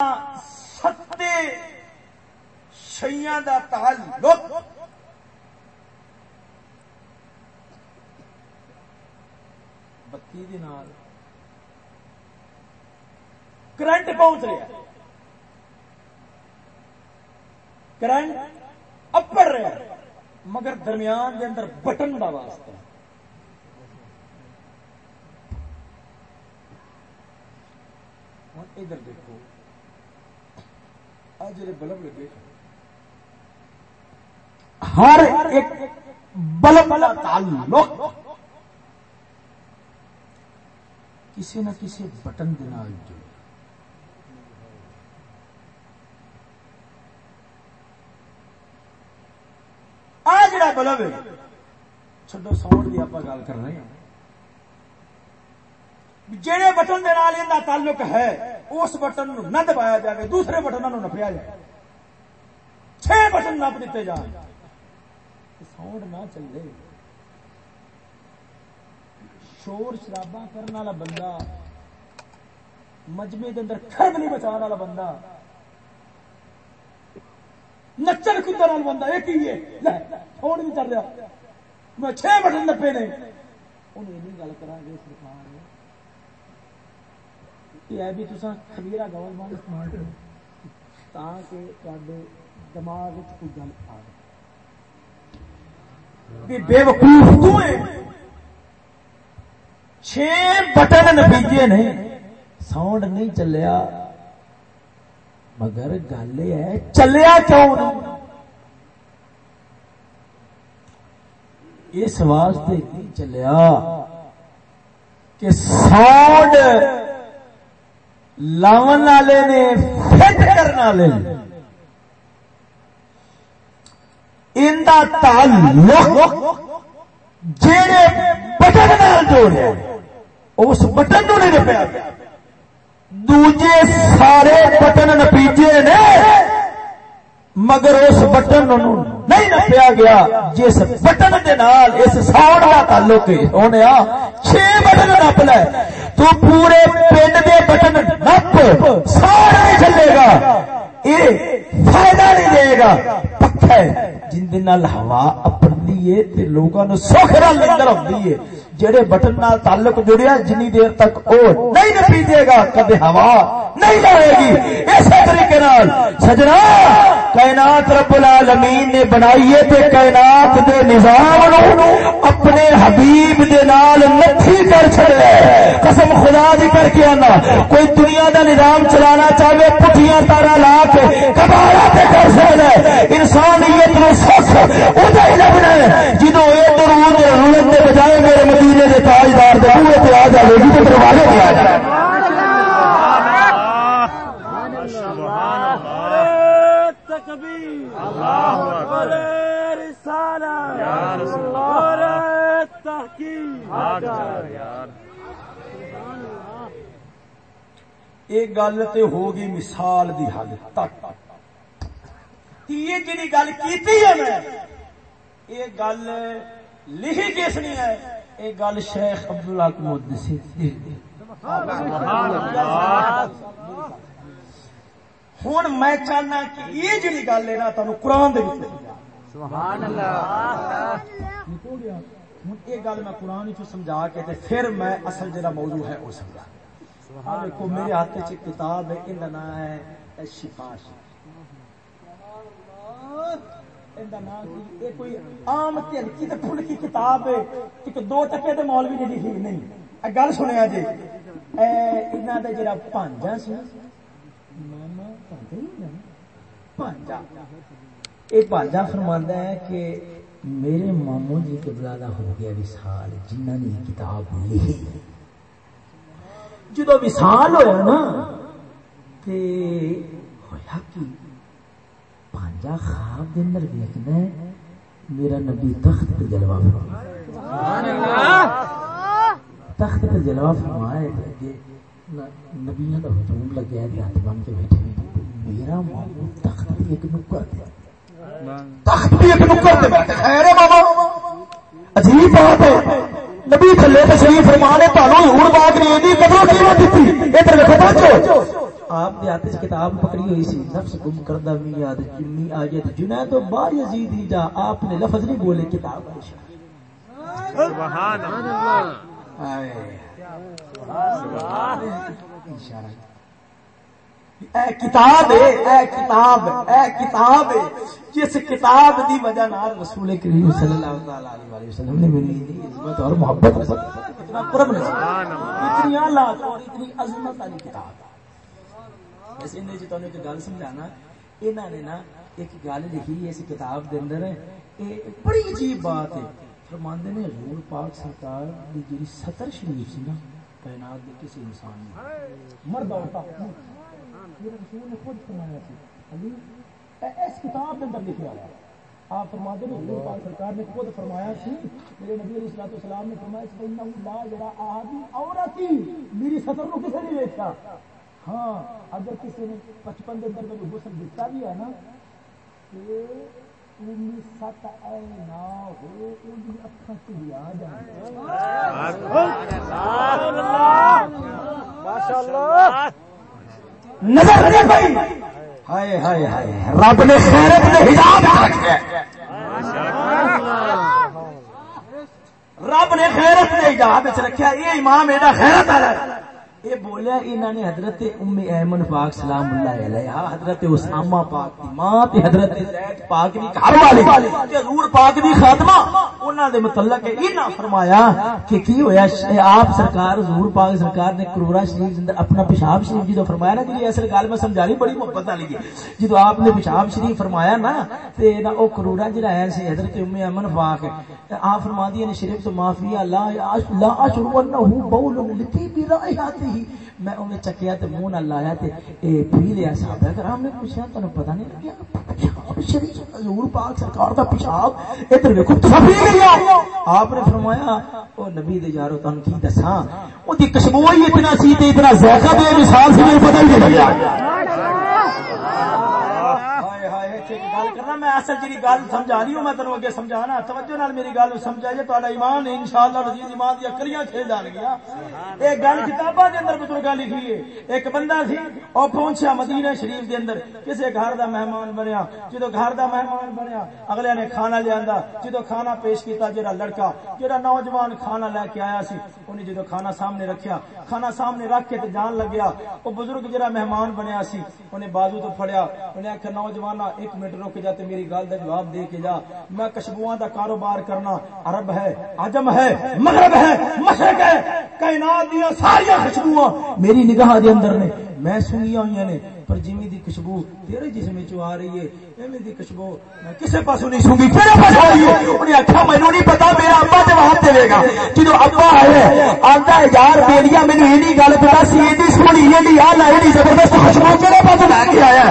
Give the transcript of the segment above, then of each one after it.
ستے شیاں دا تعلق بتی کرنٹ پہنچ رہا کرنٹ اپڑ رہا مگر درمیان دے اندر بٹن کا واسطہ ادھر دیکھو آج جڑے بلب لگے ہر ایک بلب کا تعلق کسی نہ کسی بٹن دال جڑے۔ آ جڑا بلب ہے چڈو ساؤنڈ کی آپ گل کر رہے ہیں۔ جہے بٹن کے تعلق ہے، اس بٹن نہ دبایا جائے دوسرے بٹن نپیا جائے چھ بٹن نپ دیتے جان۔ ساؤنڈ نہ چلے۔ شور شرابا کرنے والا بندہ، مجمے کے اندر خرب نہیں بچا والا بندہ۔ نچن کدھر والا بندہ یہ کی ساؤنڈ نہیں چل رہا۔ میں چھ بٹن نپے نے۔ انہیں گل کرا گے یہ بھی خبیرہ تاکہ دماغ کوئی گل آ بے وقوف چھ بٹن نتیجے نے ساؤنڈ نہیں چلیا۔ مگر گل یہ ہے، چلیا کیوں نہیں؟ اس واسطے نہیں چلیا کہ ساؤنڈ لاون والے نے فٹ کرنے والے ان کا تعلق جہے بٹن نال جوڑے اس بٹن نو نہیں نپیا دوجے سارے بٹن نپیجے نے مگر اس بٹن نہیں نپیا گیا جس بٹن دے نال اس ساؤنڈ کا تعلق ہونے چھ بٹن نپ لے تو پورے پنڈ دے بٹن نپ، سارا نہیں چلے گا۔ یہ فائدہ نہیں دے گا۔ پکا ہے جن دن ہوا اپنی ہے تے لوگوں نے سکھ رل اندر ہوندی ہے جڑے بٹن نال تعلق جڑیا جنی دیر تک او نہیں نپی دے گا کبھی ہوا نہیں لائے گی۔ اسی طریقے نال سجنا، کائنات رب العالمین نے بنائی ہے تے کائنات دے نظام نو اپنے حبیب دے نال نتھی کر چھڑے۔ قسم خدا دی کر کے آنا۔ کوئی دنیا دا نظام چلانا چاہے، پٹھیاں تارا لا کے کبارا تے کر سکتا ہے۔ انسانیت نو سخ اودے ہی لبنا ہے۔ جدوں اے درود رولن دے بجائے میرے مدینے دے تاجدار دے بوئے تے آ جائے گی تے دروازے تے آ جائے یہ گل تو ہوگی مثال دی حد تک یہ جی گل کی یہ گل لکھی کس نہیں ہے؟ یہ گل شیخ ابد اللہ کمود ہوں میں چاہنا کہ یہ جی گل ہے نا تمہیں قرآن دے سبحان اللہ ہوں یہ گل میں قرآن سمجھا کے پھر میں اصل جا موضوع ہے وہ سمجھا۔ دیکھو، میرے ہاتھ چ کتاب ہے ان نام ہے شفاش کوئی عام پھلکی کتاب ہے دو ٹکے تو مولوی نے لکھی نہیں گل سنیا جی انہوں جڑا پانجا سی ماما پانجا یہ پانجا فرمانا ہے کہ میرے ماموں جی قبلہ ہو گیا وسال جنہ نے کتاب لکھی جدو وسال ہوا نا ہوا کی پانجا خواب دن ویکنا میرا نبی تخت پہ جلوہ جلوا تخت پہ جلوا فرمایا نبیا کا ہجوم لگیا ہاتھ بن کے بیٹھے میرا مامو تخت بھی ایک نکر دیا تخت بھی ایک نکر دے خیر ہے دیا عجیب بات ہے۔ نبی تھلے تشریف فرمانے تمہیں ہوں باغ نے قدر قیمت دیتی۔ ادھر پہنچو آپ نے آتے کتاب پکڑی ہوئی سی نفس گم کردہ می یاد چمی آیت جنید و با یزید ہی جا آپ نے لفظ نہیں بولے کتاب سبحان اللہ۔ اے کتاب اے اے کتاب اے کتاب جس کتاب دی وجہ نال رسول کریم صلی اللہ علیہ وسلم نے میری عزت اور محبت اتنا قرب نے اتنی اعلی اور اتنی عظمت والی کتاب۔ ویسے نے جی تو ایک گل سمجھانا انہاں نے نا ایک گل لکھی اس کتاب دے اندر۔ اے بڑی عجیب بات ہے۔ فرماندے نے حضور پاک سرکار دی جڑی ستر شریف سی نا، کائنات دے کسی انسان نے مرد عورت میرے رسول نے خود فرمایا سی اس کتاب کے اندر لکھا ہے۔ آپ فرما دیں حضور پاک سرکار نے خود فرمایا سی، میرے نبی علیہ الصلوۃ والسلام نے فرمایا اس بندہ لا جڑا آدمی عورت ہی میری سطر کو کسے نہیں دیکھا ہاں اگر کسی نے بچپن کے اندر میں غسل دیتا بھی ہے نا سات اے نہ ہو آ جائے۔ ہائے ہائے ہائے۔ رب نے خیرت نے حجاب رکھا رب نے خیرت نے حجاب رکھا یہ امام ایڈا خیرت ہے۔ یہ بولیا انہوں نے حضرت ام ایمن پاک سلام اللہ علیہ حضرت اسامہ پاک دی ماں تے حضرت زید پاک دی گھر والے، تے حضور پاک دی خاتمہ انہاں دے متعلق انہاں فرمایا کہ کی ہویا آپ سرکار، حضور پاک سرکار نے کرورا شریف اندر اپنا پیشاب شریف جدو فرمایا نا کہ اصل گل میں سمجھانی بڑی محبت والی ہے جدو آپ نے پیشاب شریف فرمایا نا، تے نا او کرورا جڑا ہے سی حضرت ام ایمن پاک، آپ فرما دی نے شریف تو معافی لا لا اشرب انه بول لتی برائحته ہی میں انہیں چکیا تے منہ نہ لایا تے اے پی لیا صحابہ کرام نے پوچھا تانوں پتہ نہیں لگیا پیشاب شریف حضور پاک سرکار دا پیشاب ادھر ویکھو تو پی لیا آپ نے فرمایا، او نبی دے یارو، تانوں کی دساں، او دی خوشبو ہی اتنا سی تے اتنا ذائقہ بے مثال سی مجھے پتہ ہی نہیں لگیا۔ میں اصل گل سمجھا رہی ہوں میں تینوں اگے سمجھانا۔ توجہ نال میری گل سمجھا جائے تا ایمان ان شاء اللہ رضیز ایمان دیا کلیاں کھیل جان گیا ایک گل کتاباں دے اندر بزرگاں لکھی ہے ایک بندہ سی او پہنچیا مدینہ شریف دے اندر۔ کسے گھر دا مہمان بنیا جدو گھر دا مہمان بنیا اگلے نے کھانا آندا جدو کھانا پیش کیتا جڑا لڑکا جڑا نوجوان کھانا لے کے آیا سی انہیں جدو کھانا سامنے رکھیا کھانا سامنے رکھ کے تے جان لگیا او بزرگ جڑا مہمان بنیا سی انہیں بازو تو پھڑیا انہیں آخیا نوجوان ایک منٹ رک جا میری گل کا جواب دے کے جا۔ میں کشبواں کا کاروبار کرنا عرب ہے، عجم ہے، مغرب ہے، مشرق ہے۔ کائنات دیا ساری خوشبو میری نگاہ دے اندر نے، میں سنیا ہوئی نے، پر جمی دی خوشبو تیرے جسم چ آ رہی ہے۔ ایویں دی خوشبو میں کسے پاسو نہیں سونگی تیرے پاس آ رہی ہے۔ انہیں آخیا مینوں نہیں پتا میرا ابا جواب دے گا جدو ابا آئے آتا ہے، یار بیڑیا مینوں یہ گل پتا سی ایڈی سونی ایڈی آ لا ایڈی زبردست خوشبو کہڑے پاس لے کے آیا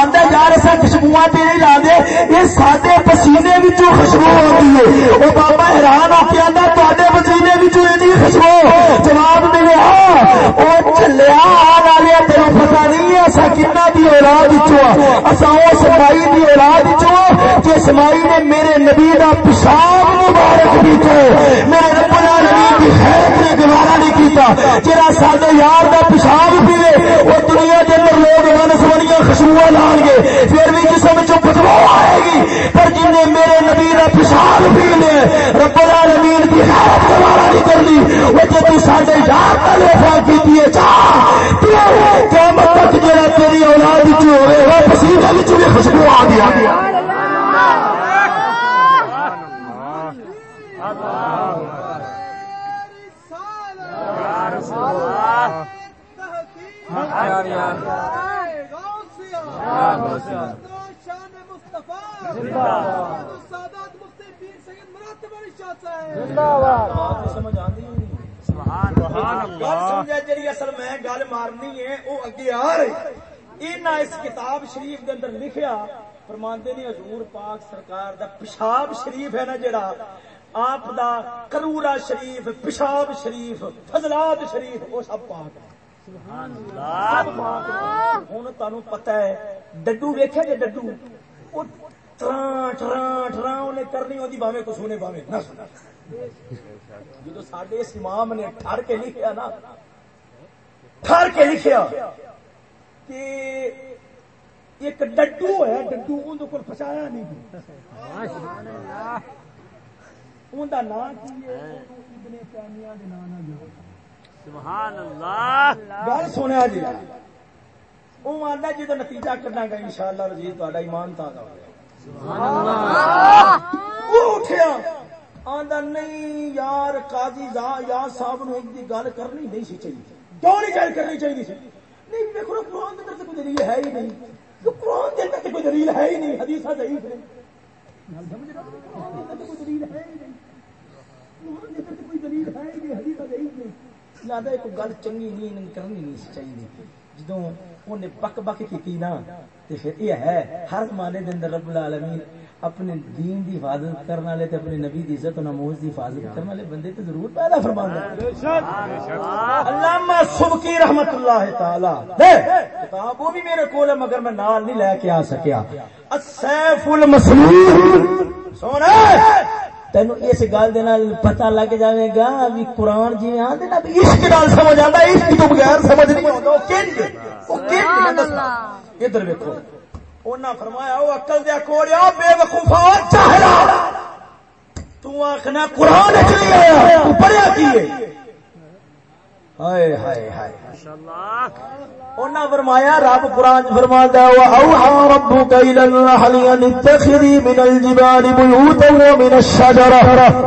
آتا یار ایسا خوشبو تے نہیں لا دے، یہ سارے پسینے وچوں خوشبو آتی ہے۔ وہ بابا حیران ہو کے آتا تے پسینے وچوں ایڈی خوشبو۔ جواب دے ہاں وہ چلیا، آ والے تیروں پتا نہیں ایسا کنا دی اولاد چو اس مائی دی اولاد چو جس مائی نے میرے نبی دا پیشاب مبارک بھی میرے رب دی خیر نے گوارا نہیں کیتا۔ جڑا ساڈے یار دا پیشاب پیے وہ دنیا دے اندر لوگ من سونیاں خوشبو لان گے۔ پھر بھی جسم چ بدبو آئے گی۔ پر جن نے میرے نبی دا پیشاب پی لے رب العالمین دی خیر گوارا نہیں کرنی۔ وہ جے تو ساڈے یار دا لوفا کیتی ہے چاہ قیامت تک جڑا تیری اولاد وچ ہوے وہ پسینے وچ بھی خوشبو آ گیا سمجھ آتی اصل میں گل مارنی ہے وہ اگے آ رہی اس کتاب شریف دے اندر لکھیا فرماندے نے حضور پاک سرکار دا پیشاب شریف ہے نا جڑا۔ آپ دا کرورا شریف پیشاب شریف فضلات شریف وہ سب پاک ہے۔ ہوں تہن پتا ہے ڈڈو ویخیا جی ڈڈو؟ ٹران ٹران ٹران انہیں کرنی باوے کو سونے باوے نہ جب سڈے اس امام نے ٹر کے لکھیا نا ٹر کے لکھیا ایک ڈڈو ہے ڈڈو اندر کو فسایا نہیں اندر نام کی گل سنیا جی۔ وہ آتا جی نتیجہ کٹنا گا ان شاء اللہ۔ رجیت ایمان تا اٹھیا۔ آدھا نہیں یار قاضی یار صاحب نو ایک گل کرنی نہیں سی چاہیے کیوں نہیں گل کرنی چاہیے نہیں دیکھو قرآن کے اندر کوئی دلیل ہے ہی نہیں۔ تو قرآن کے اندر کوئی دلیل ہے ہی نہیں حدیث ضعیف ہے کوئی دلیل ہے ہی نہیں۔ کوئی دلیل ہے ہی نہیں حدیث ضعیف نہیں لہذا ایک گل چنگی جی، نہیں کرنی نہیں چاہیے۔ جدوں انہیں بک بک کی نا تو پھر یہ ہے، ہر زمانے دن رب العالمین اپنے دین دی حفاظت کرنے والے تے اپنے نبی دی عزت و نموز دی حفاظت کرنے والے بندے تے ضرور پیدا فرماندا ہے علامہ سبکی رحمت اللہ تعالی۔ کتاب وہ بھی میرے کول ہے، مگر میں نال نہیں لے کے آ سکیا۔ السیف المسلول۔ سونا تینو اس گل دے نال پتہ لگ جاوے گا بھی قرآن جی آندے نا بھی عشق نال سمجھ آندا عشق تو بغیر سمجھ نہیں آندا او کنج او کنج ادھر ویکھو۔ انہاں فرمایا او عقل دے کوڑیا بے وقوفا چہرا تو آکھنا قرآن نہیں آیا تو پڑھیا کیے ہائے ہائے ہائے۔ ماشاءاللہ۔ انہاں فرمایا رب قرآن فرماتا ہے واوحى ربك الى النحل ان اتخذي من الجبال بيوتا ومن الشجر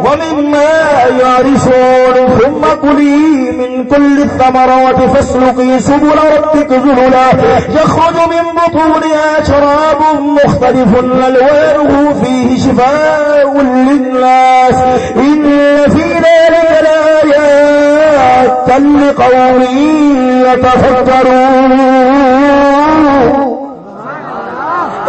ومما يعرشون ثم كلي من كل الثمرات فاسلكي سبل ربك ذللا يخرج من بطونها شراب مختلف الوانه فيه شفاء للناس ان في ذلك لآيات لقوم يتفكرون.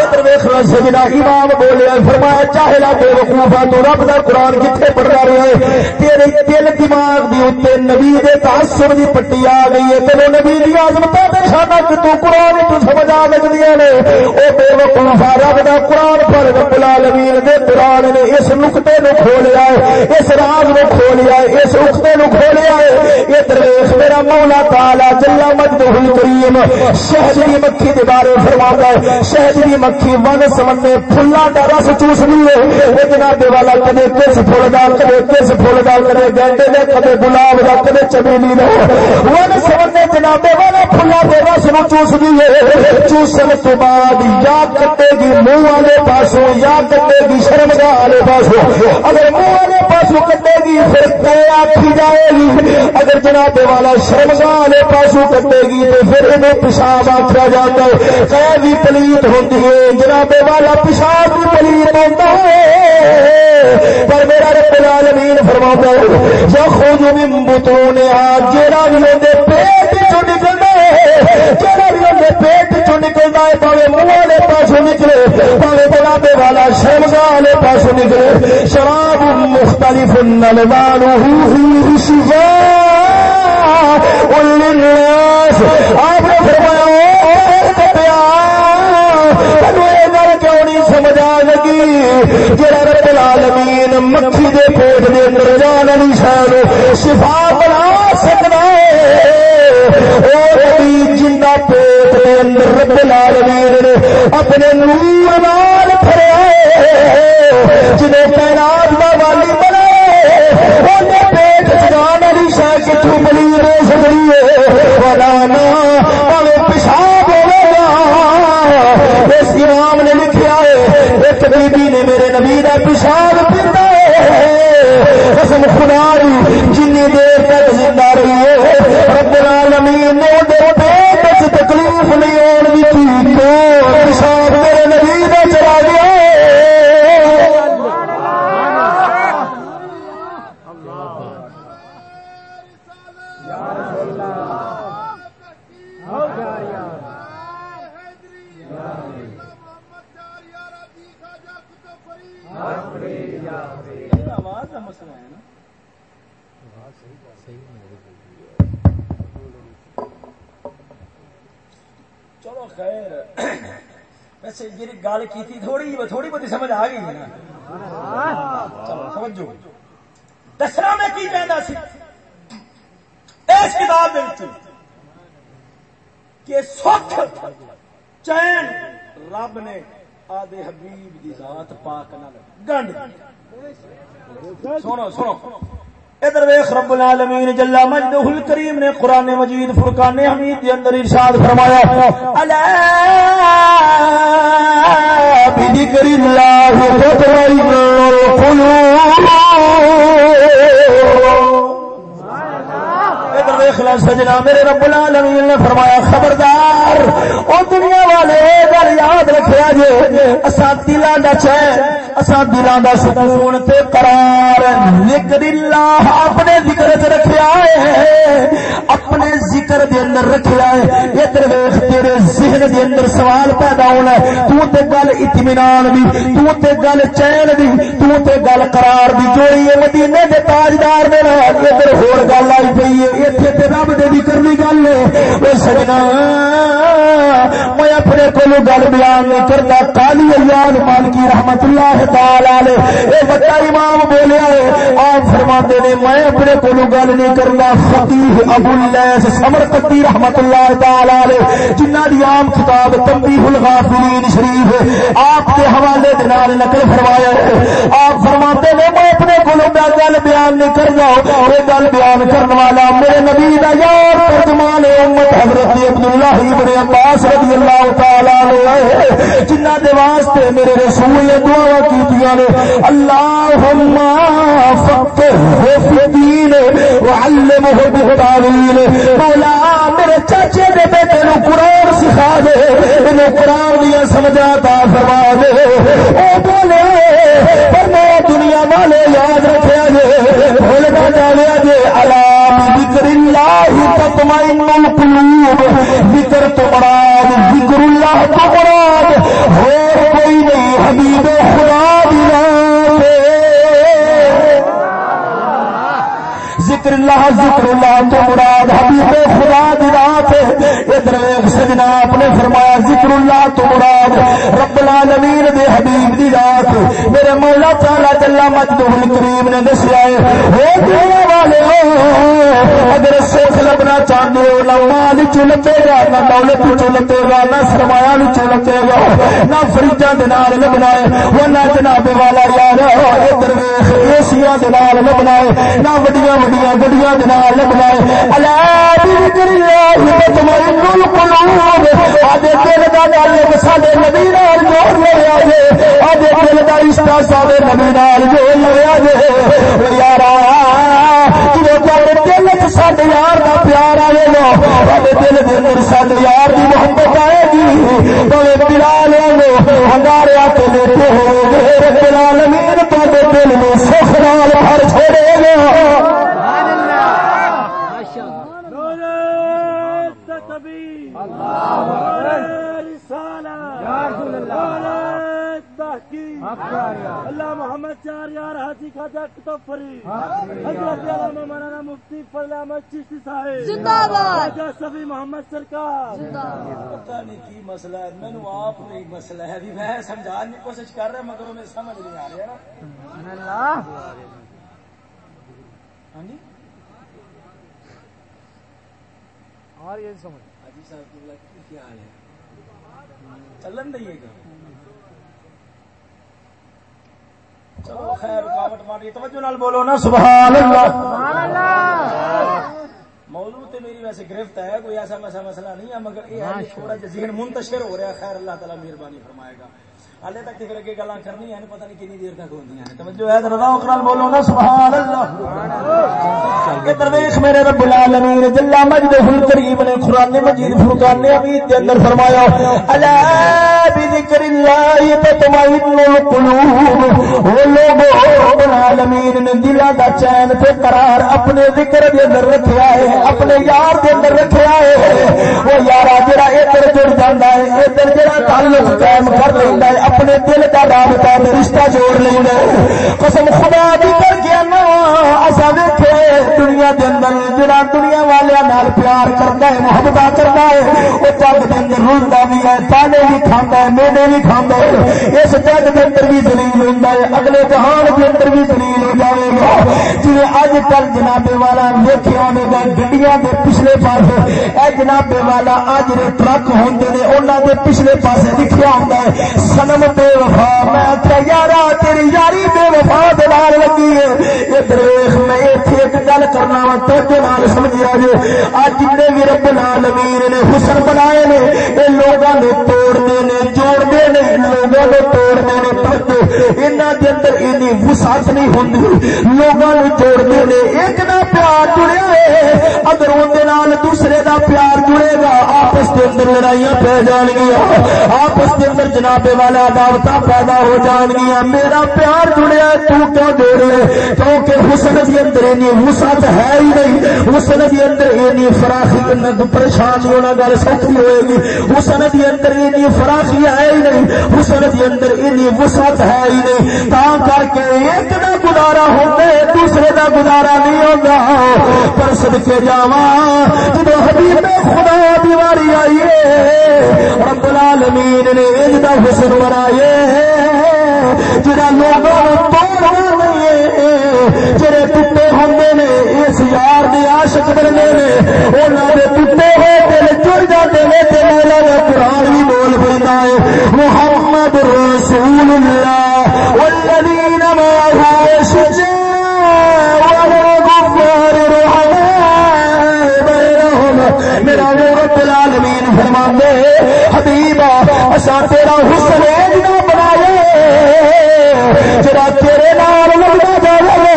سجنا امام بولے، فرمایا، چاہے لا بے وقوفا تو رب دا قرآن کتنے پڑھنا رہے، تیرے دل دماغ دی اتنے نبی دے تعصب دی پٹی آ گئی ہے تیرے نبی دی آزمتا دے شانا کہ تو قرآن تو سمجھ آ لگ دیا نے۔ او بے وقوفا رب دا قرآن پر رب العالمین دے قرآن نے اس نقطے نو کھولیا ہے، اس راز نو کھولیا ہے، اس نقطے نو کھولیا ہے۔ یہ درویش میرا مولا تعالی جلا مجدہ الکریم، شہد دی مکھی دے بارے فرماتا ہے، شہد دی مکھی ون سمنے پھلا کا رس چوس لیے جناب والا، کدے کس فل کا کدے کس فل کا کدے گینڈے دے، کدے گلاب کا کدے چمیلی کا ون سمنے جناب والا پھلا کے رس نو چوس لیے چوسن تو بعد یا کٹے گی منہ والے پاسوں، یا کٹے گی شرمگاہ والے پاسوں۔ اگر منہ والے پاسوں کٹے گی، پھر کہ آخی جائے گی۔ اگر جناب والا شرمگاہ والے پاسوں کٹے گی، تو پھر انہیں پیشاب آخر جاتا ہے۔ کہ پلیت ہوتی ہے۔ جناب والا پیشاب بھی پلیت ہوتا ہے، پر میرا رب العالمین فرماتا ہے جو خود بھی بتونے جڑا بھی اندر پیٹ چو نکلنا ہے جڑا بھی اندر پیٹ چو نکلنا ہے پاوے منہ والے پاسوں نکلے پاوے جناب والا شرمگاہ والے پاسوں نکلے، شراب مختلف نلوانه فيه شفاء للناس، آپ جڑا رب العالمین مکھی دے پیٹ دے اندر جان والی شان شفا بنا سکنا جنہ پیٹ دے اندر رب العالمین نے اپنے نور نال پھریا جنہیں تعینات کا والی بنا پیٹ جان والی شان کتوں بلی رہ سکتی ہے ہے بی بی نے میرے نبی کا پیشاب پیتا ہے۔ قسم خدا جن دے جی گل کی تھوڑی تھوڑی بہت سمجھ آ گئی۔ نا چلو سمجھو دسنا میں کی کہنا سی؟ اس کتاب کہ سکھ چین رب نے آدھے حبیب دی ذات پاک نہ گنڈ۔ سنو سنو۔ ادھر ویخ رب العالمین جل مجدہ الکریم نے قرآن مجید فرقان حمید کے اندر ارشاد فرمایا، الا بذکر اللہ تطمئن القلوب. ادھر سجنا میرے رب العالمین نے فرمایا، خبردار، او دنیا والے گل یاد رکھیا جے اسا دلاں دا چین اسا دلاں دا سکون تے قرار ذکر اللہ اپنے ذکر تے رکھیا ہے اپنے ذکر دے اندر رکھیا ہے ادھر ویکھ، تیرے ذہن دے اندر سوال پیدا ہونا ہے۔ تو تے گل اطمینان دی، تو تے گل چین دی، تو تے گل قرار دی۔ جوڑی ہے مدینے دے تاجدار دے نال ادھر ہور گل آئی پئی ہے ایتھے تے رب دے ذکر کرنی گل ہے۔ او سجنا ہاں، اپنے کولو گل بیان نہیں کرتا، کالی ایان مالکی رحمت اللہ تعالی علیہ۔ اے بڑا امام بولیا ہے، آپ فرماتے نے، میں اپنے کولو گل نہیں کرنا فقیہ ابو اللیث سمرقندی رحمت اللہ تعالی علیہ جنہ دی عام کتاب تنبیہ الغافلین شریف آپ کے حوالے دے نال نقل فرمایا ہے۔ آپ فرماتے نے، میں اپنے کولو گل بیان نہیں کرنا اے گل بیان کرنے والا میرے نبی دا یار ترجمان امت حضرت عبداللہ ابن عباس رضی اللہ اللہ تعالی عنہ جنہ دے واسطے میرے رسول نے دعا کیتیاں نے۔ اللهم فقهه في الدين وعلمه بالتاويل مولا میرے چاچے دے بیٹے نو قرآن سکھا دے۔ انو قرآن دیا سمجھا تا فرما دے۔ او بولے پر میں دنیا والے یاد رکھیا جے بھول نہ جاویا جے علام ذکر اللہ تطمئن القلوب ذکر تو مراد، ذکر اللہ تو مراد۔ ہو کوئی نہیں حبیب خدا بھی ذکر اللہ ذکر اللہ تو مراد حبیب خدا دی رات ادھر سجنا اپنے فرمایا، ذکر اللہ تو مراد رب العالمین دے حبیب دی رات میرے مولا تعالی جل مجدہ الکریم نے دسیا ہے او دنیا والے اگر سکھ لبنا چاہتے ہو، نہ مال چلتے گا نہ دولت چلتے گا نہ سرمایہ چلتے گا نہ فریجاں دے نال لبنا ہے۔ وہ جناب والا یار ادھر ویکھ ایسیاں دے نال لبنا ہے۔ نہ وڈیاں وڈیاں گڈیاں دنال لگائے الا ذکر اللہ تطمئن القلوب اج دل دا تعلق نبی نال جوڑ لیا جے اج دل دا رشتہ نبی نال جوڑ لیا جے یارا دل ساڈے یار دا پیار آئے گا ساڈے دل دے اندر ساڈے یار دی محبت آئے گی۔ تو بلال ہنگاریا تے لیتے ہو رب العالمین تو دل میں سخ نال بھر چھوڑے گا۔ اللہ محمد چار یار فری حضرت علامہ مولانا مفتی فضل احمد چشتی صاحب زندہ باد سبھی محمد سرکار پتہ نہیں کی مسئلہ ہے میں آپ مسئلہ ہے میں سمجھانے کی کوشش کر رہا مگر میں سمجھ نہیں آ رہا اللہ ہاں جی اور یہ سمجھ۔ حاجی صاحب کو کی کیا حال ہے۔ چلن دئیے گا۔ چلو خیر، رکاوٹ ماری، توجہ نال بولو نا، سبحان اللہ۔ سبحان اللہ۔ موضوع تے میری ویسے گرفت ہے کوئی ایسا مسا مسئلہ نہیں ہے مگر یہ ہے تھوڑا ذہن منتشر ہو رہا ہے۔ خیر اللہ تعالی مہربانی فرمائے گا۔ ہلے تک پھر اگے گلاں کرنی ہیں پتہ نہیں کتنی دیر تک ہوندی ہیں۔ توجہ ہے ذرا بولو نا سبحان اللہ ادھر دیکھ میرے رب العالمین جل مجدہ الکریم نے قران مجید فرقان حمید اندر فرمایا الا بذکر اللہ تطمئن القلوب. رب العالمین نے دا چین تے قرار اپنے ذکر دے اندر رکھیا ہے۔ اپنے یار دے اندر رکھیا ہے وہ یارا جڑا ادھر جڑ جاندا ہے، ادھر جڑا تعلق قائم کر لیندا ہے، اپنے دل کا رابطہ رشتہ جوڑ لینا قسم خدا بھی کر کے نا اصا دیکھے دنیا دے اندر جڑا دنیا والے نال پیار کرتا ہے محبت کرتا ہے، وہ جگ کے اندر رلتا بھی ہے، تانے بھی کھانا ہے، میڈے بھی کھانا ہے۔ اس جگ کے اندر بھی دلیل ہوتا ہے، اگلے جہان کے اندر بھی دلیل ہو جائے گا۔ جی اج کل جنابے والا ویکیا ہونے گڈیاں کے پچھلے پاس اے جنابے والا اج دے ٹرک ہوندے نے، انہاں دے پچھلے پاسے لکھیا ہوندا ہے، سنم بے وفا، میں آخیا یارا، تیری یاری بے وفا دے نال لگی ہے۔ ادھر ویکھ میں ایتھے ایک گل کرنا وا، توجہ نال سمجھیا جے۔ اج جتنے بھی رب العالمین نے حسن بنائے نے، اے لوگاں نو توڑنے نے، جوڑنے نے، لوگاں نو توڑنے نے پر انہاں دے اندر اینی وسعت نہیں ہوندی۔ لوگاں نو جوڑنے نے، ایک دا پیار جڑیا ہے۔ اگر اون دے نال دوسرے دا پیار جڑے گا، آپس دے اندر لڑائیاں پہ جان گیا۔ آپس کے اندر جناب والا عدالت پیدا ہو جان گیا۔ میرا پیار جڑیا تو کیا دے رہے کیونکہ حسن کے اندر اینی وسعت ہے ہی نہیں۔ حسن کے اندر اینی فراخی پریشانی ہونا گل سوکھی ہوئے گی۔ حسن کے اندر اینی فراخی ہے ہی نہیں۔ حسن کے اندر اینی وسعت ہے ہی نہیں۔ تا کر کے ایک دا گزارا ہوتا ہے دوسرے دا گزارا نہیں ہوگا پر صدقے جاواں جب حبیب خدا دیواری آئی ہے رب العالمین نے اجدا حسن بنائے جڑا لوگوں توڑنا نہیں جڑے ٹوٹے ہوندے نے، اس یار دے عاشق بننے نے، انہاں دے ٹوٹے ہوئے دل جڑ جاتے نے، تے مولا دا قران بھی بول پڑتا ہے، محمد رسول اللہ، والذین معه شجاع فرماندے حبیب اسا تیرا حسن اینا بنایا جڑا تیرے نال لگدا جاوے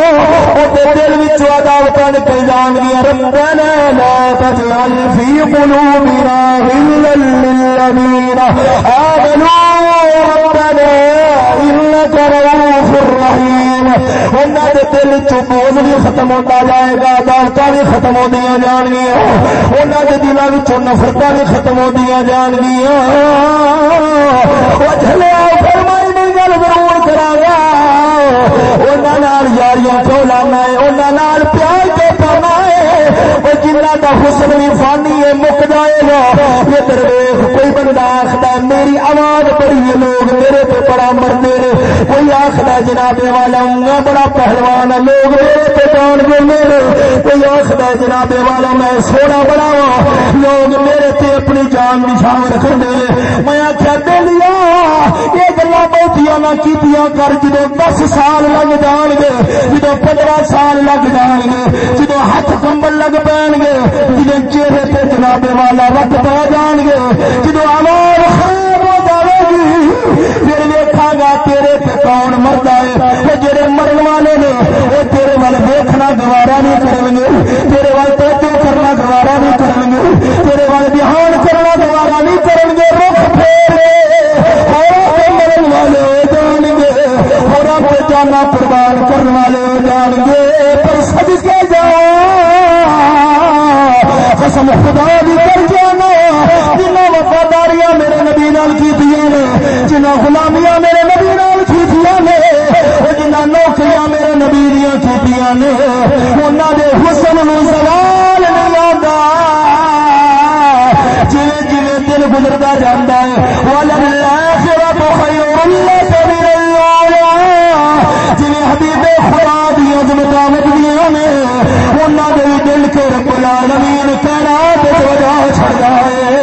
او تے دل وچ عداوتاں نکل جان گیا ربنا لا تجعل میرا قلوبنا غلا للذين آمنوا، ربنا انك رؤوف رحيم۔ انہاں دے دل وچ بوجھ بھی ختم ہوتا جائے گا عداوتاں بھی ختم ہوندیاں جان گیا انہاں دے دلاں وچ نفرتاں بھی ختم ہوندیاں جان گیا وجھلیا فرمائی گل ضرور کرا گا یاریاں کیوں لانا ہے انہوں پیار کے پانا ہے وہ جنہ کا حسن بھی فانی ہے مک جائے گا یہ درویش آواز بڑی ہے لوگ میرے پہ بڑا مرتے نے کوئی آخر جناب والا ہوں بڑا پہلوان ہے، لوگ میرے پہ جان گے میرے۔ کوئی آخر جناب والا، میں سونا بڑا وا لوگ میرے پہ اپنی جان نشان رکھ دے میں آخیا دلیا یہ گلا بہت نہ کی کر جدو دس سال لگ جان گے جدو پندرہ سال لگ جان گے جدو ہاتھ کمبل لگ پین گے جدو چہرے پہ جناب والا وقت پہ جان گے جدو آواز پھر دیکھا گا، تیرے پہ کون مرد ہے وہ جڑے مرن والے نے وہ تیرے وال دیکھنا گوارا نہیں کریں گے، تیرے وال توجہ کرنا گوارا نہیں کریں گے، تیرے وال دھیان کرنا گوارا نہیں کریں گے، رخ پھیرے مرن والے ہو جان گے اور جانا پردان کرنے والے ہو جان گے، پر سب کے جا۔ قسم خدا بھی کر جانا جنہ وفاداریاں میرے نبی نال کی نے جنہ غلامیاں میرے نبی نال کی نے جنہ نوکریاں میرے نبی دیا کی نے انہوں نے حسن نو سوال نہیں آتا جی جی دن گزرتا جانا ہے جی حبیب خدا دیا انہوں نے دل کے رب العالمین کہنا وجہ چھڑا ہے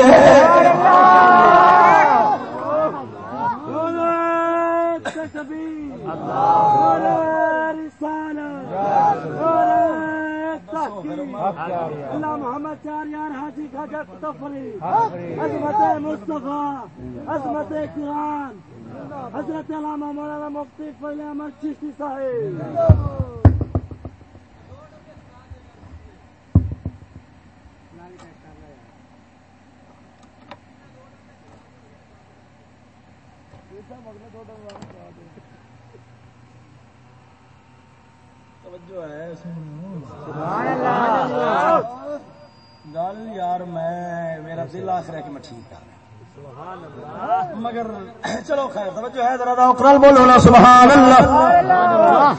محمد چار یار حاجی کا تفریح عظمت مصطفیٰ عظمت قرآن حضرت علامہ مولانا مفتی فیل احمد چشتی صاحب. توجہ ہے گل یار میں میرا دل آخر ہے کہ میں ٹھیک کر مگر چلو خیر توجہ ہے ذرا اقرال بولو نا سبحان اللہ۔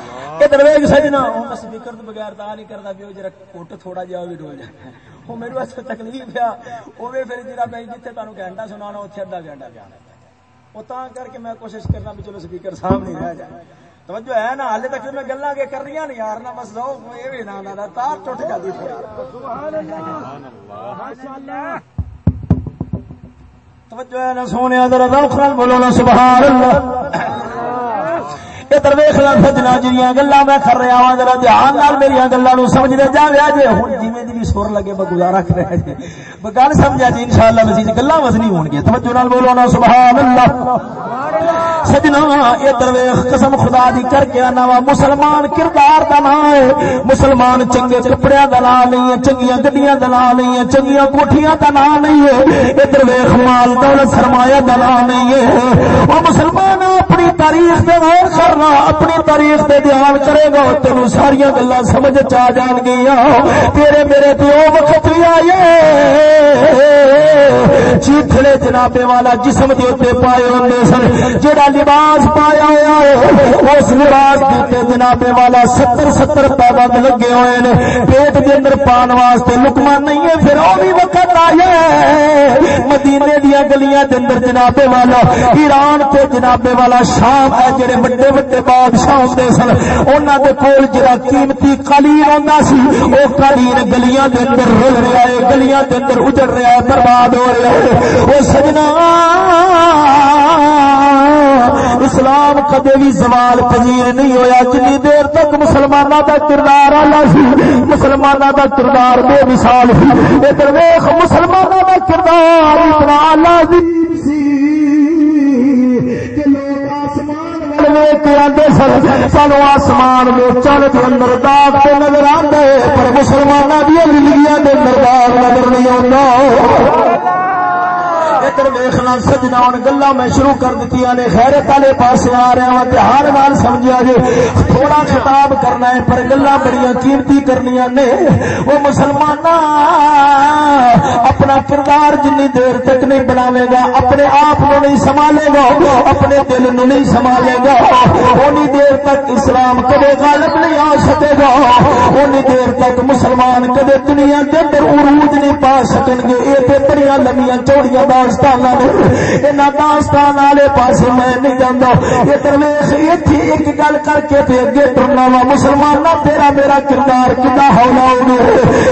درویج سجنا سپیکر تو بغیر تا نہیں کرتا بھی جرا کٹ تھوڑا جہا بھی ڈول جائے وہ میرے واسطے تکلیف ہے وہ بھی پھر جرا بھائی جیتے تمہیں گھنٹہ سنا اتنے ادھا گھنٹہ پیا وہ تا کر کے میں کوشش کرنا بھی چلو سپیکر سامنے رہ جائے توجہ ہے نا ہالے تک میں گلا کے کر رہی ہوں یار نہ بس رہو یہ بھی نہ تار ٹوٹ جاتی توجہ ہے نا، سونے ذرا روک بولو نا سبحان اللہ ادھر ویخ لا سجنا گلا میں کر رہا ہوں ذرا دھیان نال میری گلوں جا رہا جی ہوں جی جی بھی سر لگے، میں گزارا کر رہا جی۔ گل سمجھا جی ان شاء اللہ گلا وزنی ہو گیا توجہ نال بولو نا سبحان اللہ سجنا یہ درویخ قسم خدا دی کر کے آنا وا، مسلمان کردار دا نام ہے۔ مسلمان چنگے کپڑے دا نام نہیں ہے، چنگیاں گڈیاں دا نام نہیں ہے، چنگیاں کوٹھیاں دا نام نہیں ہے۔ یہ درویخ مال دولت سرمایہ دا نام نہیں ہے۔ وہ مسلمان اپنی تاریخ دے غور کرنا، اپنی تاریخ دے دھیان کرے گا تینوں ساری گلا سمجھ چ جان گیا تیرے میرے پیو وقت بھی آئے۔ چیتڑے جنابے والا جسم دے اتنے پائے ہوتے سن جہاں لباس پایا ہوا ہے۔ اس لباس دیتے جنابے والا ستر ستر پابند لگے ہوئے نے۔ پیٹ کے اندر پان واسطے لکما نہیں ہے، پھر وہ بھی وقت آیا مدینے دیا گلیاں کے اندر جنابے والا، ایران کے جنابے والا شام ہے، جڑے بڑے بڑے بادشاہ ہوتے سن۔ انہوں کے کول جڑا قیمتی قالین آتا سی وہ قالین گلیاں کے اندر رل رہا ہے، گلیاں کے اندر اجڑ رہا ہے، برباد ہو رہا ہے۔ وہ سجنا اسلام کدے بھی زوال پذیر نہیں ہویا، جنی دیر تک مسلمانوں کا کردار آلہ سی۔ مسلمانوں کا کردار بے مثال سی۔ ادھر ویخ مسلمانوں کا کردار اتنا آلہ سی سانو آسمان میں چل کے اندر داغ تو نظر آتے پر مسلمانوں دیا زندگیاں کے اندر داغ نظر نہیں آتا ادھر ویخنا سجنا ہوں گلا میں شروع کر دیتی نے، خیرت والے پاس آ رہا ہوں ہر نال سمجھا جی تھوڑا خطاب کرنا ہے، پر گلا بڑی قیمتی کرنی نے۔ وہ مسلمان اپنا کردار جن دیر تک نہیں بناوے گا، اپنے آپ کو نہیں سنبھالے گا، اپنے دل نو نہیں سنبھالے گا۔ اونی دیر تک اسلام کدے غالب نہیں آ سکے گا۔ اونی دیر تک مسلمان کدے دنیا کے اندر عروج نہیں پا سکیں گے۔ یہ بڑی لمیا چوڑیاں داستان داستان والے پاس میں نہیں جانا ایک گل کر کے اگے ٹرنا وا مسلمان تیرا میرا کردار کتا ہونا ہو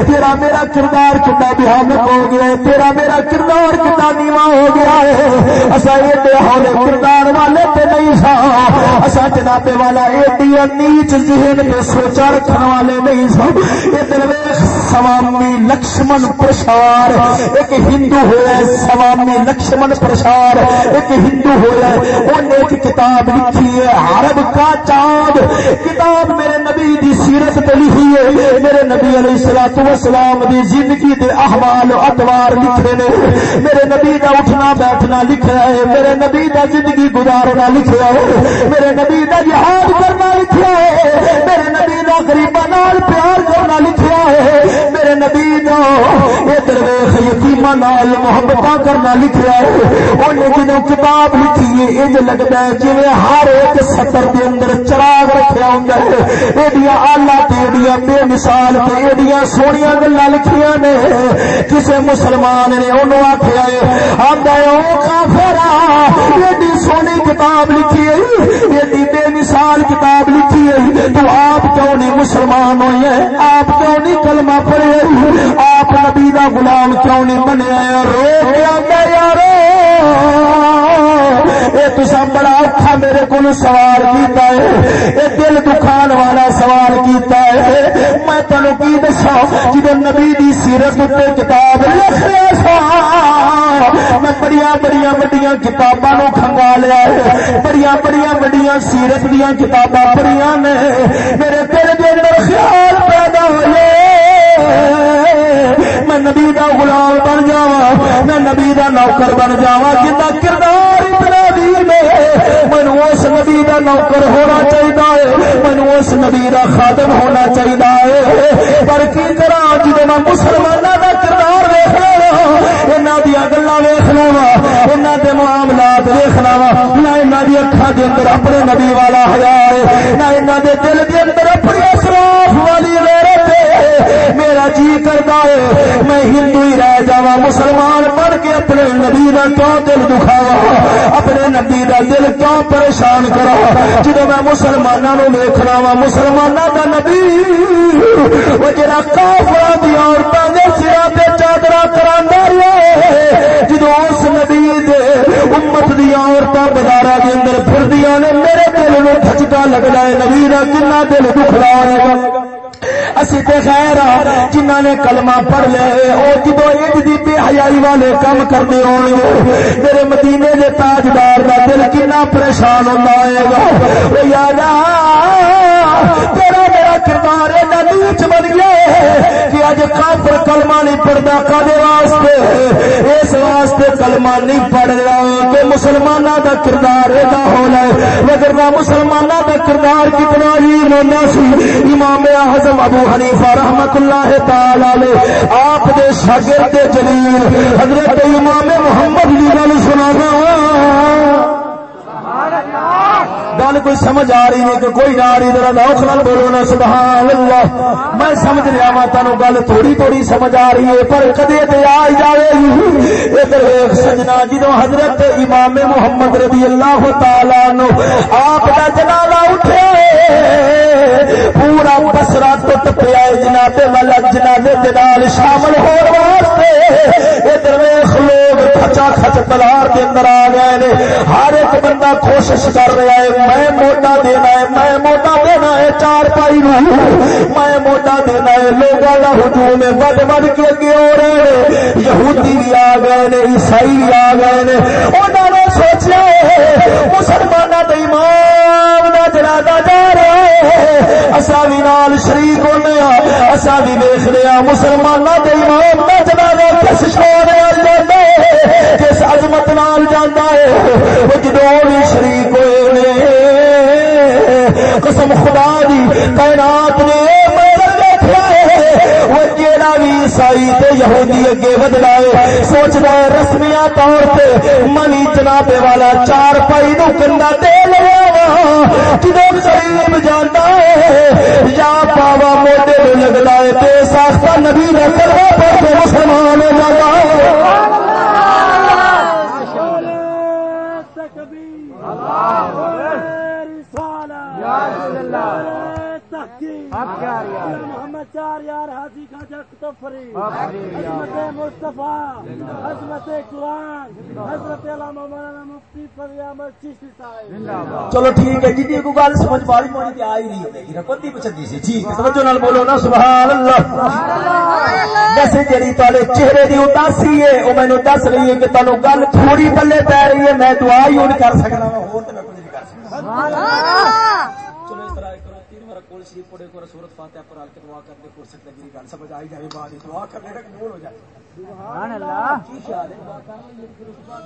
تیرا میرا کردار کتا بہانک ہو گیا ہے تیرا میرا کردار کتا نیوا ہو گیا ہے اصا ایڈے ہولے کردار والے تے نہیں سا اصا جنابے والا ایڈی نیچ ذہن پہ سوچا رکھنے والے نہیں سا یہ ادھر سوامی لکشمن پرشار ایک ہندو ہوا سوامی لکشمن پرشار، ایک ہندو ہوا انہیں ایک کتاب لکھی ہے، عرب کا چاند۔ کتاب میرے نبی دی سیرت پہ لکھی ہے، میرے نبی علیہ السلام والسلام دی زندگی دے احوال و اتوار لکھے نے۔ میرے نبی دا اٹھنا بیٹھنا لکھا ہے، میرے نبی دا زندگی گزارنا لکھا ہے۔ میرے نبی دا جہاد کرنا لکھا ہے، میرے نبی دا غریباں نال پیار کرنا لکھا ہے۔ میرے نبی دا ادھر ویکھ یتیماں نال محبت کرنا لکھا ہے۔ انہیں جدو کتاب لکھی ہے انج لگتا ہے جی ہر ایک سطر کے اندر چراغ رکھا ہوں ایڈیا آلہ ایڈیا بے مثال ایڈیا سویا گلا لکھیا نے۔ کسی مسلمان نے انہوں آخیا ہے آدھا کافرا ایڈی سونی کتاب لکھی ہے، ایڈی بے مثال کتاب لکھی ہے۔ تو آپ کیوں نہیں مسلمان ہوئے آپ کیوں نہیں کلمہ پڑے آپ نبی کا غلام کیوں نہیں بنے رو آدھا تصا بڑا اوکھا میرے کو سوال کیتا ہے یہ دل دکھان والا سوال کیتا ہے۔ میں تمہیں کی دسا جب نبی دی سیرت اتنے کتاب لکھ رہا سا میں بڑی بڑی وڈیا کتاباں کھنگا لیا ہے۔ بڑی بڑی وڈیا سیرت دیا کتاباں پڑھیا نے۔ میرے دل کے اندر خیال پیدا ہوئے۔ میں نبی دا غلام بن جا میں نبی دا نوکر بن جا جا کردار اتنا دیر میں مینو اس نبی دا نوکر ہونا چاہیے مینو اس نبی دا خادم ہونا چاہیے پر کی کرا جب میں مسلمانوں کا کردار ویخ لوا یہاں دیا گلا ویخ لوا یہاں کے معاملات ویخ لوا نہ انہوں کی اکھا کے اندر اپنے نبی والا ہیا ہے، نہ انہوں دے دل کے اندر اپنی اصراف والی غیرت میرا جی کرتا ہے۔ میں ہندو ہی رہ جا مسلمان بن کے اپنے نبی کا کیوں دل دکھاوا اپنے نبی کا دل کیوں پریشان کرا جب میں مسلمانوں ویخنا وا مسلمانوں کا نبی۔ وہ جرا کافر دیا عورتوں کے سرا پہ چادر کرا جدو اس نبی امت دیا عورتیں بازار کے اندر پھر دیا نے میرے دل میں کھچکا لگتا ہے، نبی کا کنا دل دکھ رہا ہے۔ اسی تے خیر جنہ نے کلمہ پڑھ لے او جدو ایک دی بے حیائی والے کم کرتے ہون گے میرے مدینے دے تاجدار دا دل کنا پریشان ہوندا ہے۔ گا او یارا، تیرا کردار ایڈا نیچ بن گیا کہ اج کافر کلمہ نہیں پڑھتا کدے واسطے؟ اس واسطے کلمہ نہیں پڑھ رہا کہ مسلمانوں دا کردار ایڈا ہونا ہے۔ مگر مسلمانوں دا کردار کتنا ہی ہونا سی۔ امام اعظم ابو حنیفہ رحمت اللہ تعالی آپ دے شاگرد جلیل حضرت امام محمد جی گل سنا گل کوئی سمجھ آ رہی ہے کہ کوئی نہ آ رہی ذرا لوک نال بولو نا سبحان اللہ میں سمجھ رہا وا تانوں گل تھوڑی تھوڑی سمجھ آ رہی ہے، پر کدے تے آ جاوے۔ گی ادھر ویکھ سجنا، جدوں حضرت امام محمد رضی اللہ تعالی عنہ آپ دا جنازہ اٹھے، پورا بسرا ٹوٹ پیا جناب والا جنازے دے نال شامل ہون واسطے۔ ادھر ویکھ لوگ کھچا کھچ تلار دے اندر آ گئے نے۔ ہر ایک بندہ کوشش کر رہا ہے میں موٹا دینا ہے، میں موٹا دینا ہے چار پائی نو۔ میں موٹا دینا ہے لوگوں کا ہجوم ہے بد بد کے اگے ہو رہے ہیں۔ یہودی بھی آ گئے نے، عیسائی بھی آ گئے نے۔ انہوں نے سوچا مسلمانوں کے امام کا جنازہ جا رہا ہے۔ اصا بھی نال شریک ہونے اصا بھی دیکھ رہے مسلمانوں کے امام کا جنازہ کس شور جانا ہے۔ کس عظمت نال جانا ہے، وہ جدو بھی شریک ہوئے قسم خدا دی، کائنات نے عیسائی یہودی اگے ودنا ہے سوچتا ہے رسمیاں طور پہ منی جناب والا چار پائی نو کنڈا دے لیا جدو قریب جانا ہے، یا پاوا موٹے لگتا ہے بے ساختہ نبی نہ کروا پڑتے مسلمان جانا ہے۔ محمد چار یار حضرت مصطفیٰ حضرت قرآن حضرت علامہ مولانا مفتی فضل احمد چشتی صاحب۔ چلو ٹھیک ہے جی کو گل سمجھ پاری پانی تے آئی نہیں ہوگی رکوتی پچھدی سی۔ ٹھیک ہے توجہ نال بولو نا سبحان اللہ جیسے جڑی تالے چہرے دی اداسی ہے او مینوں دس رہی ہے کہ تانوں گل تھوڑی بلے پے رہی ہے میں دعا ہی نہیں کر سکدا ہور تے میں کچھ نہیں کر سکدا سبحان اللہ چلو اس طرح کرو کول شریف پڑھے کو سورت فاتحہ ال کے دعا کر دے فرصت لگی گل سمجھ آئی جائے بعد دعا کرنے کا قبول ہو جائے۔ سبحان اللہ۔ کی خیال ہے؟ دعا کرنے یہ پھر اس بعد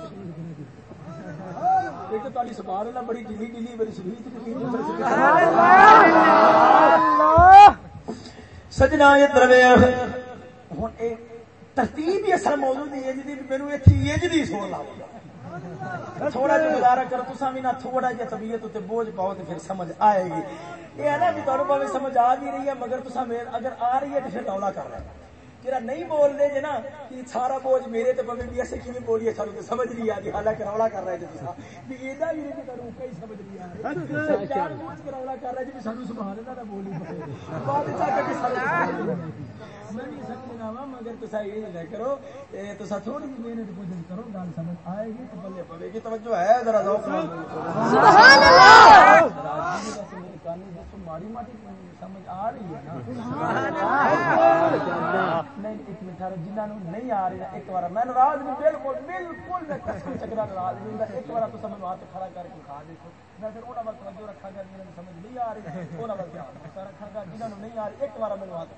ایک تو تاری سبحان اللہ بڑی ڈلی ڈلی بڑی شریف سجنا یہ ترتیب ہی اصل موضوع دی ہے جی میرے اتنی ایج دی سو لاؤ تھوڑا جا گزارا کرو تو بھی نہ تھوڑا جا طبیعت اتنے بوجھ پاؤ تو پھر سمجھ آئے گی یہ ہے نا بھی تمہیں پہ سمجھ آ بھی رہی ہے مگر تو اگر آ رہی ہے تو پھر ٹولا کر رہا ہے نہیں بول دے جی نا کہ سارا بوجھ میرے تو پہ بھی ایسے کیوں بولیے سارے تو سمجھ نہیں آتی حالانکہ رولا کر رہے جی بھی یہ بھی نہیں کروں کئی سمجھ نہیں آ رہی چار بوجھ رولا کر رہے جی سانو سبحان اللہ بولی میں نہیں سمجھنا وا مگر تصا یہ نہ کرو تصا تھوڑی سی محنت کوشش کرو گل سمجھ آئے گی تو بلے پوے گی توجہ ہے ذرا ذوق سبحان اللہ۔ ماڑی ماڑی سمجھ آ رہی ہے جنہوں نہیں آ رہی ایک بار میں ناراض بالکل بالکل چکرا ناراض نہیں ہوں ایک بار تو سمجھ ہاتھ کھڑا کر کے کھا دیکھو۔ میں پھر وہاں وقت توجہ رکھا گا جنہوں سمجھ نہیں آ رہی وہاں وقت رکھا گا جنہوں نہیں آ رہی ایک بار میرے ہاتھ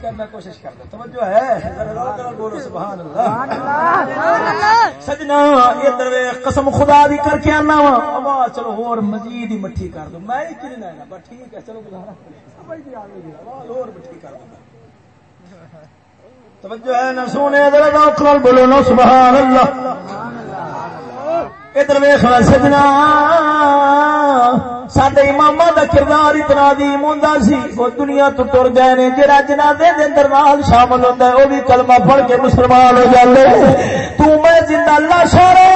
کھڑا کوشش کر دو توجہ ہے۔ بولو سبحان اللہ۔ سجنا ادھر قسم خدا بھی کر کے آنا وا۔ چلو اور مزید ہی مٹھی کر دو۔ میں لینا بس ٹھیک ہے چلو گزارا۔ سمجھ نہیں آ گئی اور مٹھی کر دو۔ توجہ ہے نہ سونے، ادھر بولو سبحان اللہ ادھر ویخ سجنا۔ سڈے امام کا کردار اتنا دیم ہوں سی، وہ دنیا تو تر گئے نے جہاں جنادے دے اندر نال شامل ہوتا ہے، وہ بھی کلمہ پڑھ کے مسلمان ہو جاتے تو میں زندہ لاشا رہ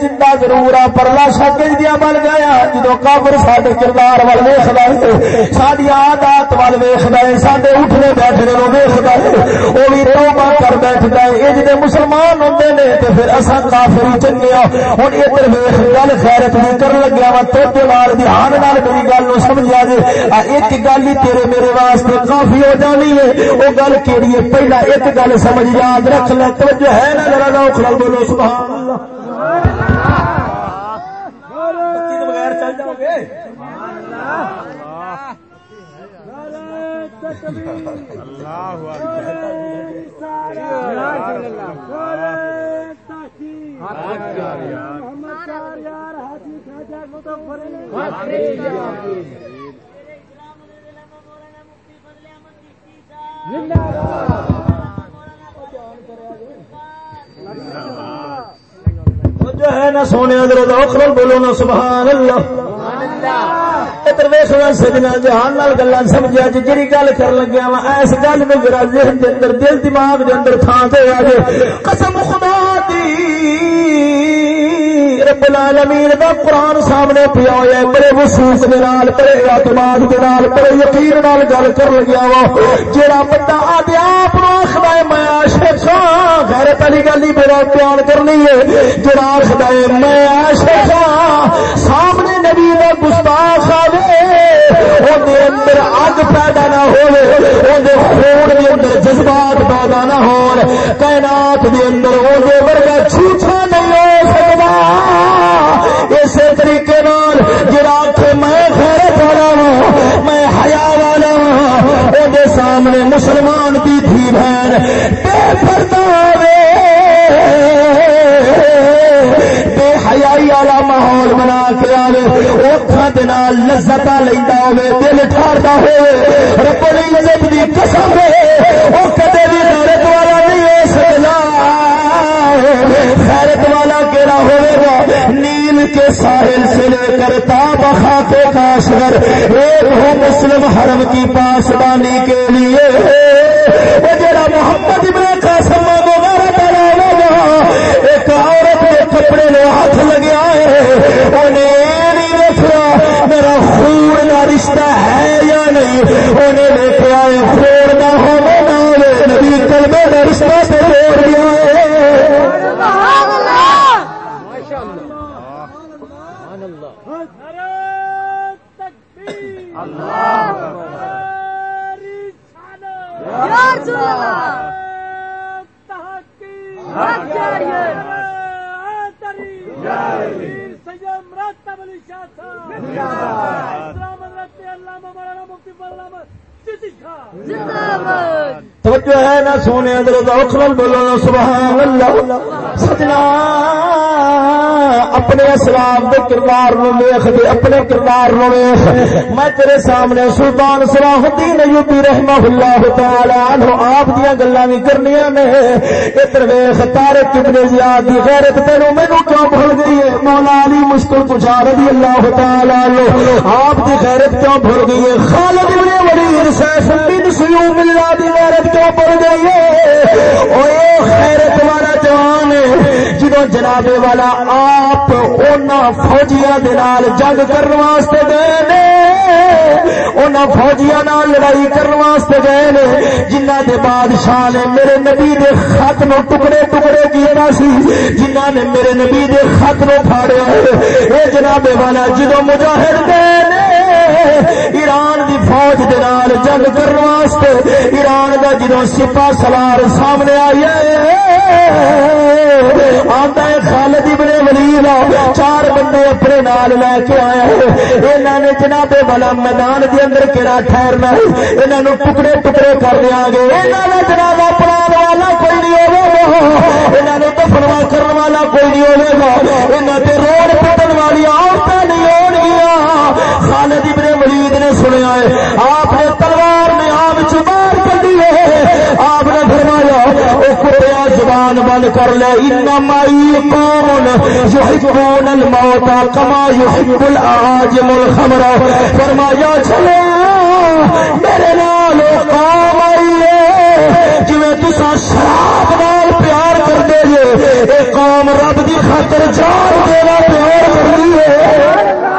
زندہ ضرور آ پر لاشا دیا بن گیا، جدو کافر سڈے کردار وال ویخ ہے ساری آدات وال ویخ ہے سڈے اٹھنے بیٹھنے کو ویخ ہے وہ بھی توبہ کر بیٹھتا ہے یہ جی مسلمان ہوتے نے تو پھر اصا کافر چنگے ہوں ادھر ویخ، گل خیرت بھی کر لگیا وا تو دھیان میری گل نو سمجھا جی ایک گل ہی تیرے میرے واسطے کافی ہو جانی ہے وہ گل کہڑی ہے؟ پہلا ایک گل سمجھ یاد رکھ لے، توجہ ہے نا ذرا لو کھڑا بولو، سبحان اللہ بغیر چل جاؤ گے جو ہے نا سونے ادھر بولو نا سبحان اللہ۔ سجنا جہان گلا سمجھا جی جی گل کر لگیا وا اس گل میں میرا ذہن کے اندر، دل دماغ کے اندر تھان سے آ جائے قسم خدا دی رب العالمین دا قرآن سامنے پیا ہوا ہے، بڑے وسوس دے نال، بڑے اعتماد دے نال، بڑے یقین نال گل کر لگیا وا جیڑا بندہ آدھے آپ آخر ہے، میں عاشق ہاں غیرت والی گل ہی میرا بیان کرنی ہے۔ جیڑا آخر ہے، میں عاشق ہاں سامنے نبی دا گستاخ آوے۔ اندر اندر اگ پیدا نہ ہوے اندر خون دے اندر جذبات پیدا نہ ہون۔ کائنات دے اندر اودے ورگا جھوٹا مسلمان کی تھی بہن، بے پردہ بے حیائی والا ماحول بنا کے آئے اکھان لذت لینا ہوے دل ٹھارتا ہوئے۔ رب العزت دی قسم وہ کدے بھی غیرت والا نہیں ہو سکتا خیرت والا کہڑا ہوئے گا؟ نیل کے ساحل سے لے کر تاب خاتے کاشگر ایک ہو مسلم حرم کی پاسبانی کے لیے۔ وہ جڑا محمد ابن قاسم وغیرہ ڈالا گا۔ ایک عورت کے کپڑے میں ہاتھ لگے آئے انہیں نہیں دیکھا میرا خون کا رشتہ ہے یا نہیں۔ انہیں دیکھ آئے خون نہ ہونے نہ نبی کلمے کا رشتہ توجہ ہے نہ سونے اخلل بولو سبحان اللہ سجنا۔ اپنے اسلام کے کردار نو ویخ دے، اپنے کردار نو ویخ میں تیرے سامنے سلطان صلاح الدین ایوبی رحمہ اللہ تعالی عنہ آپ دیاں گلاں وی کرنیاں نے۔ ادھر ویخ طارق ابن زیاد دی غیرت تینوں مینوں کیوں بھول گئی ہے؟ مولا علی مشکل کچھ رضی اللہ تعالی عنہ آپ دی غیرت کیوں بھول گئی ہے؟ خالد ابن ولید سیف بن سیوم اللہ دی غیرت کیوں بھول گئی ہے؟ او خیرت والا جوان جدو جنابے والا آپ فوجیاں دے نال جنگ کرن واسطے گئے نے۔ ان فوجیاں نال لڑائی کرن واسطے گئے نے۔ جنہاں دے بادشاہ نے میرے نبی دے خط نو ٹکڑے ٹکڑے کیتا سی، جنہاں نے میرے نبی دے خط نو پھاڑیا اے جناب والا جدو مجاہد دے نے ایران دی فوج دے نال جنگ کرنے واسطے ایران دا جدو سپا سلار سامنے آئی آتا ہے خالد ابن ولید، چار بندے اپنے نال لے کے آیا ہے انہوں نے جناب والا میدان دے اندر کہڑا ٹھہرنا ہے؟ انہوں نے ٹکڑے ٹکڑے کر دیا گے۔ انہوں نے جناب اپنا والا کوئی نہیں ہوگا۔ انہوں نے دفنوا کرنے والا کوئی نہیں ہوگا۔ انہوں نے روڈ پٹن والی عورتیں نہیں ہو سنیا ہے۔ آپ نے تلوار میں آپ چبار کر دی ہے۔ زبان بند کر لے انمائی کون یحبون الموت کما یحب العاجم الخمر۔ فرمایا چلے میرے نال قوم آئی جی تسا شراب نال پیار کر دے جے قوم رب دی خاطر جان دینا پیار کر ہے۔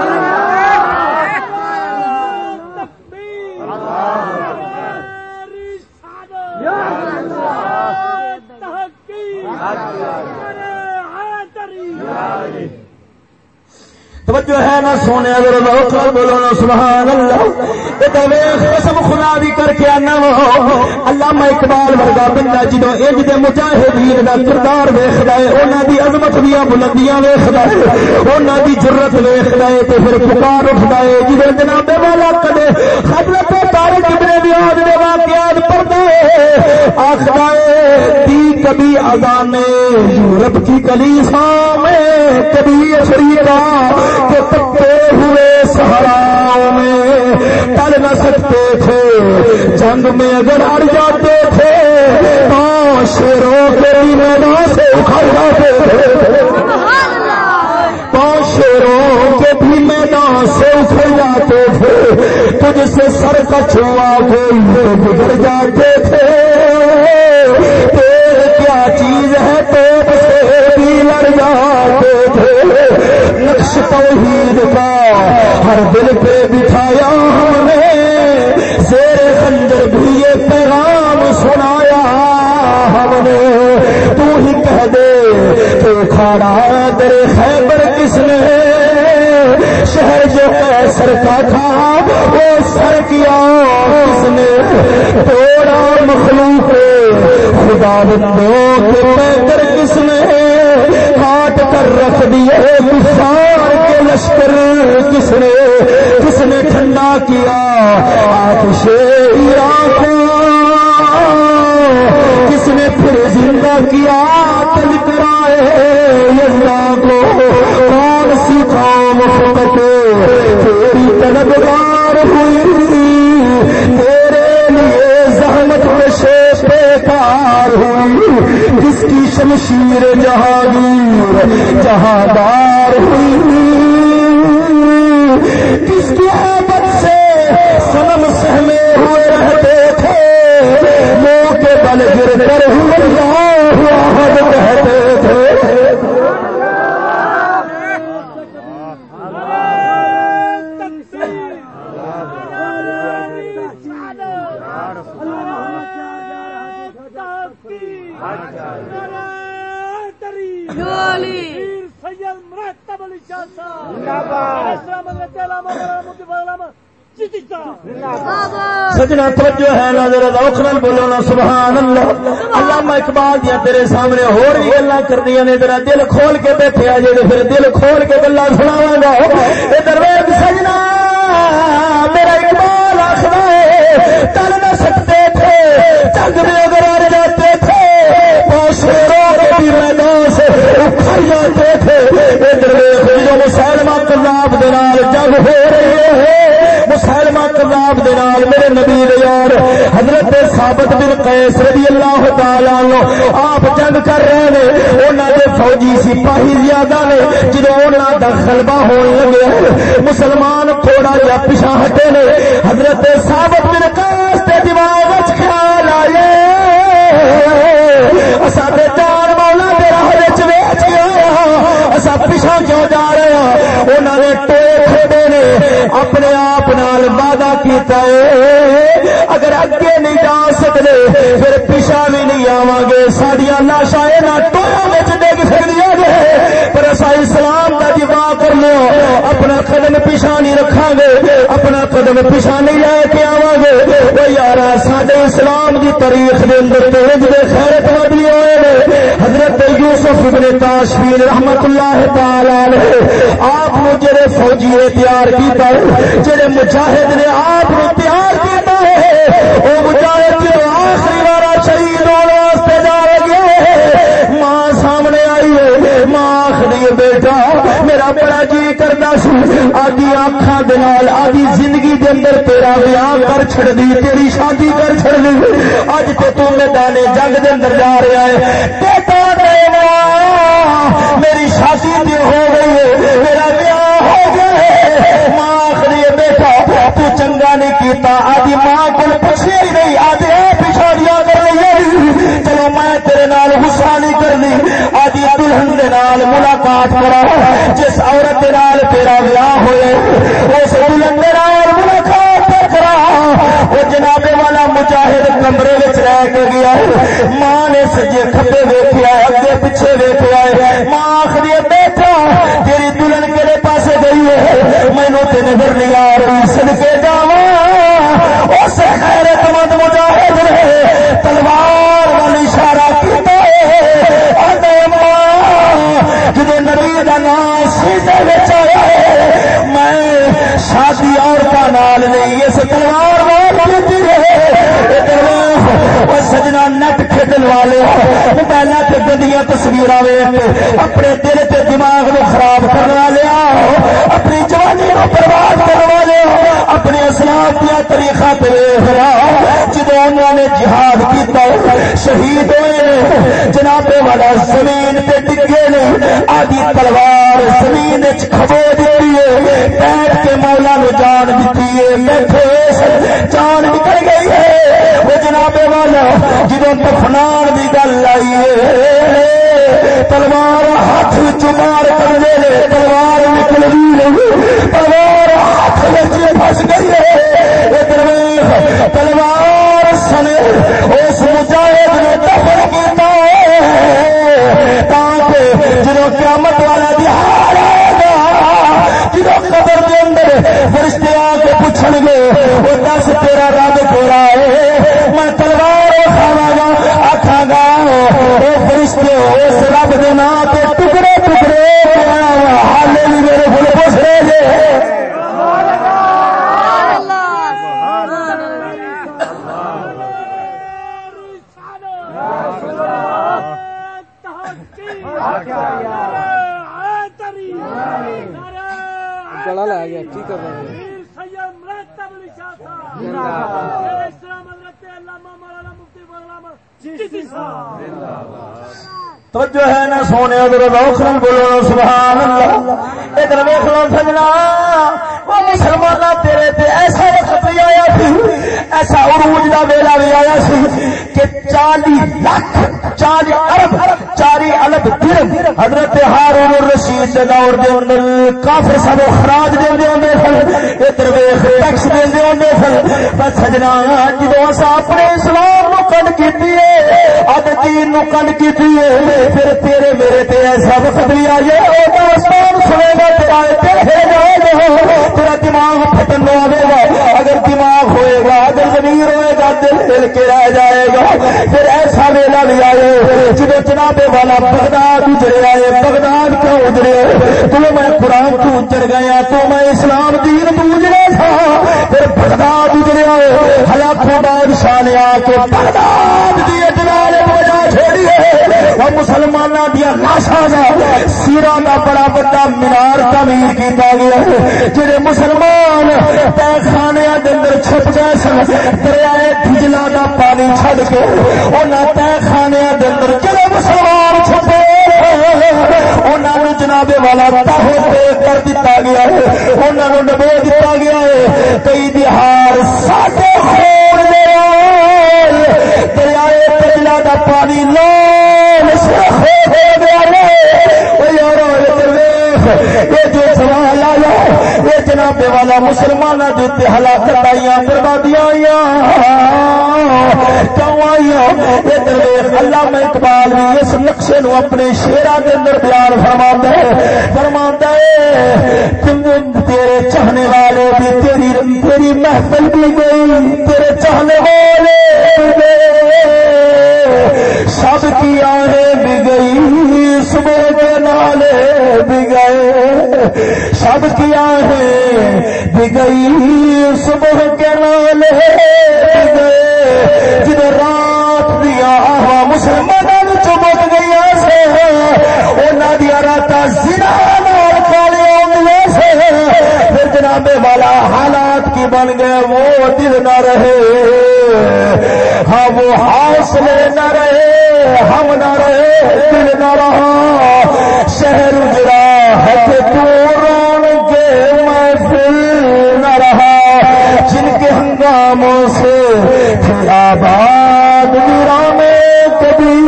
توجہ ہے نا سونے بولو نا سبحان اللہ۔ قسم خدا بھی کر کے آنا اللہ میں اقبال ورگا بندہ جدو اج دے مجاہدین دا کردار ویکھدا ہے، انہاں دی عظمت دیاں بلندیاں ویکھدا ہے۔ انہاں دی جرت ویکھدا ہے تے پھر پکار اٹھدا ہے۔ جدو جناب والا کدے حضرت طارق ابن زیاد دے واقعات پڑھدا ہے آکھدا ہے، دی کبھی اذان یورپ کی کلیسا میں کبھی افریقہ کے ہوئے سہراؤں میں ٹل نہ سکتے تھے۔ جنگ میں اگر ہر جاتے تھے تو شیروں کے میدان سے اکھڑ جاتے تھے۔ شیروں کے بھی میدان سے اکھڑ جاتے تھے۔ تجھ سے سر کا چھوا کے گزر جاتے تھے۔ توحید کا ہر دل پہ بٹھایا ہم نے، زیر خنجر بھی یہ پیغام سنایا ہم نے۔ تو ہی کہہ دے تو کھاڑا در خیبر کس نے؟ شہر جو کیسر کا تھا، وہ سر کیا کس نے؟ توڑا مخلوق، خدا بندوں کے پیکر کس نے؟ کاٹ کر رکھ دیے کسان کے لشکر کس نے کس نے ٹھنڈا کیا؟ آتش کس نے پھر زندہ کیا؟ تل کرائے اللہ کو. کون سی قوم فقط تیری طلبگار ہوئی؟ تیرے لیے زحمت میں شیش ہوئی. جس کی شمشیر جہانگیر؟ جہاندار ہوئی؟ کس کی عادت سے سنم سہمے ہوئے رہتے تھے۔ منہ کے بل گر کر ہوا کہتے تھے۔ سجنا توجہ ہے نا نظر اوکھنل بولو نا سبحان اللہ علامہ اقبال دیا تیرے سامنے ہو رہی گلا کر دیا نے تیرا دل کھول کے بیٹھے آ جائے پھر دل کھول کے گلا سناوا گا۔ ادھر سجنا، میرا اقبال آخر چل نہ سکتے تھے، چند میں اگر آ جاتے تھے پاسوں کے بھی میدان سے اکھڑ جاتے تھے۔ ادھر مسلمان کلاب دال جنگ ہو رہے کلاب دال میرے نبی یار حضرت ثابت بن قیس رضی اللہ تعالی عنہ آپ جنگ کر رہے انہاں دے فوجی سپاہی زیادہ نے جدوں انہاں دا غلبہ ہون لگے مسلمان تھوڑا جا پیچھے ہٹے نے، حضرت ثابت بن قیس تے دماغ وچ خیال آئے اسا ہاں نے نے، اپنے آپ نال وعدہ کیتا ہے۔ اگر اگے نہیں جا سکتے پھر پیچھا بھی نہیں آواں گے۔ سڈیا لاشا یہاں ٹویا ڈگ سکتی ہے پر اصا اسلام کا دفاع کر لو اپنا قدم پیچھا نہیں رکھا گے۔ اپنا قدم پیچھا نہیں لے کے آواں گے۔ وہ یار سڈے اسلام کی تاریخ کے اندر تو خیرت ودی ہوئے حضرت یوسف ابن تاشفیر رحمت اللہ تعالی آپ آپ جڑے فوجی نے تیار کیتا ہے، جڑے مجاہد نے آپ نے تیار کیتا ہے، وہ مجاہد آخری شہید ہونے واسطے جا رہے ماں سامنے آئی ہے، ماں آخری بیٹا، میرا بڑا جی کرنا سی۔ آدھی آنکھاں آدھی زندگی دے اندر تیرا ویاہ کر چھڑ دی، تیری شادی کر چھڑ دی۔ اج تے تو دانے جنگ دے اندر جا رہا ہے۔ میری شادی ہو گئی ہے۔ کیتا، آدھی ماں کو پوچھے ہی نہیں آدھے پچھاڑیاں کر رہی چلو میں تیرے نال غصہ نہیں کرنی، آدھی دلہن دے نال ملاقات کرا جس عورت دے نال تیرا ویاہ ہوئے، اس دلہن دے نال ملاقات کرا وہ جناب والا مجاہد کمرے وچ رہ کے گیا ماں نے سجے کھبے ویکھیا اگے پیچھے ویکھیا ماں آخری مینو تے نظر نہیں آ رہی۔ سدکے جاوا اس خیرت مند مجاہد نے تلوار والی اشارہ کیتا جب نبی کا نام سیدھے آیا ہے، میں شادی عورتوں نہیں، اس تلوار وال کی سجنا نٹ کھیل والے پہلے تو تصویر اپنے دل کے دماغ کو خراب کرنے والے اپنی جوانی کو برباد کرنے والے اپنے اسلام دیا طریقہ جب انہوں نے جہاد کیتا شہید ہوئے جناب والا زمین پہ ڈگے نے آدھی تلوار زمین کھبو دیتی ہے بیٹھ کے مولا نو جان دیتی ہے بیٹھے جان نکل گئی ہے وہ جناب والا جدو دفنان کی گل آئی ہے۔ تلوار ہاتھ چمار کرنے تلوار نکل گئی تلوار ہاتھ پھس گئی ہے۔ تلوار سنے، اس مجاہد نے دفن کیتا کیا جدو قیامت والا دہاڑ آئے جدو قبر کے اندر فرشتے آ کے پوچھن گے وہ دس تیرا رب تیرا ہے؟ میں تلوار کھاوا گا آخا گا اے فرشتے، اس رب کے نام کے ٹکڑے ٹکڑے ہالے بھی میرے کو پوچھ رہے گے گلا لا گیا کی کر رہے ہیں توجہ ہے نا سونے روخن بولو سبحان اللہ۔ ادھر ویخ لو سجنا وہ مسلمان تیرے تے ایسا وقت بھی آیا سی ایسا عروج کا ویلا بھی آیا سی کہ چالی لاکھ چالی ارب چالی ارب درم حضرت ہارون الرشید کے دور دے اندر کافر سب خراج دے دے ہوندے سن ادھر ویخ ٹیکس دے دے ہوندے سن۔ بس سجنا جدو اصا اپنے اسلام کنڈ کیتی ہے اد نو کنڈ پھر تیرے میرے تے ایسا وقت بھی آ جائے سنے گا تیرا تیرے جائے تیرا دماغ پھٹن آئے گا اگر دماغ ہوئے گا اگر زمین ہوئے گا دل دل کے رہ جائے گا پھر ایسا ویلا بھی آئے جب جناب والا بغداد اجڑے آئے بغداد کیوں اجڑے تو میں قرآن تو اجڑ گیا تو میں اسلام دین تو اجڑے تھا پھر بغداد اجڑے آئے ہلاکوں بادشاہ نے آ کے بغداد دی اجلال بجا چھوڑی اور مسلمانوں دیا لاشا کا سیرا کا بڑا بڑا مینار تعمیر کیا گیا جہے مسلمان تہ خانے اندر چھپ گئے سن دریائے بجلا کا پانی چڈ کے انہوں تہ خانے اندر جڑے مسلمان انہوں جناب والا کر دیا گیا ہے انہوں نے ڈبو دیا گیا ہے۔ کئی بہار ساڈے خون دریائے بجلا کا پانی لال ہو گیا یہ جو سوال آیا یہ جناب والا مسلمان دیتے ہلاکت آئی بربادیاں آئیاں کیوں آئیاں آئی اللہ میں اقبال بھی اس نقشے نو اپنے شیرا کے اندر بیان فرما ہے فرما ہے تم تیرے چاہنے والے بھی تیری تیری محفل بھی گئی تیرے چاہنے والے بھی سب کی آہیں بھی گئی، صبح کے نالے بھی گئے۔ سب کی آہیں بھی گئی، صبح کے نالے بھی گئے۔ جب رات دیا آہا مسلمان چمک گئی سے انہوں دیا رات زنا پھر والا حالات کی بن گئے، وہ دل نہ رہے۔ ہاں وہ حوصلے نہ رہے، ہم نہ رہے، دل نہ رہا۔ شہر اجڑا ہے کہ تو رون کے محفل نہ رہا۔ جن کے ہنگام ناموں سے تھے آباد ویرانے کبھی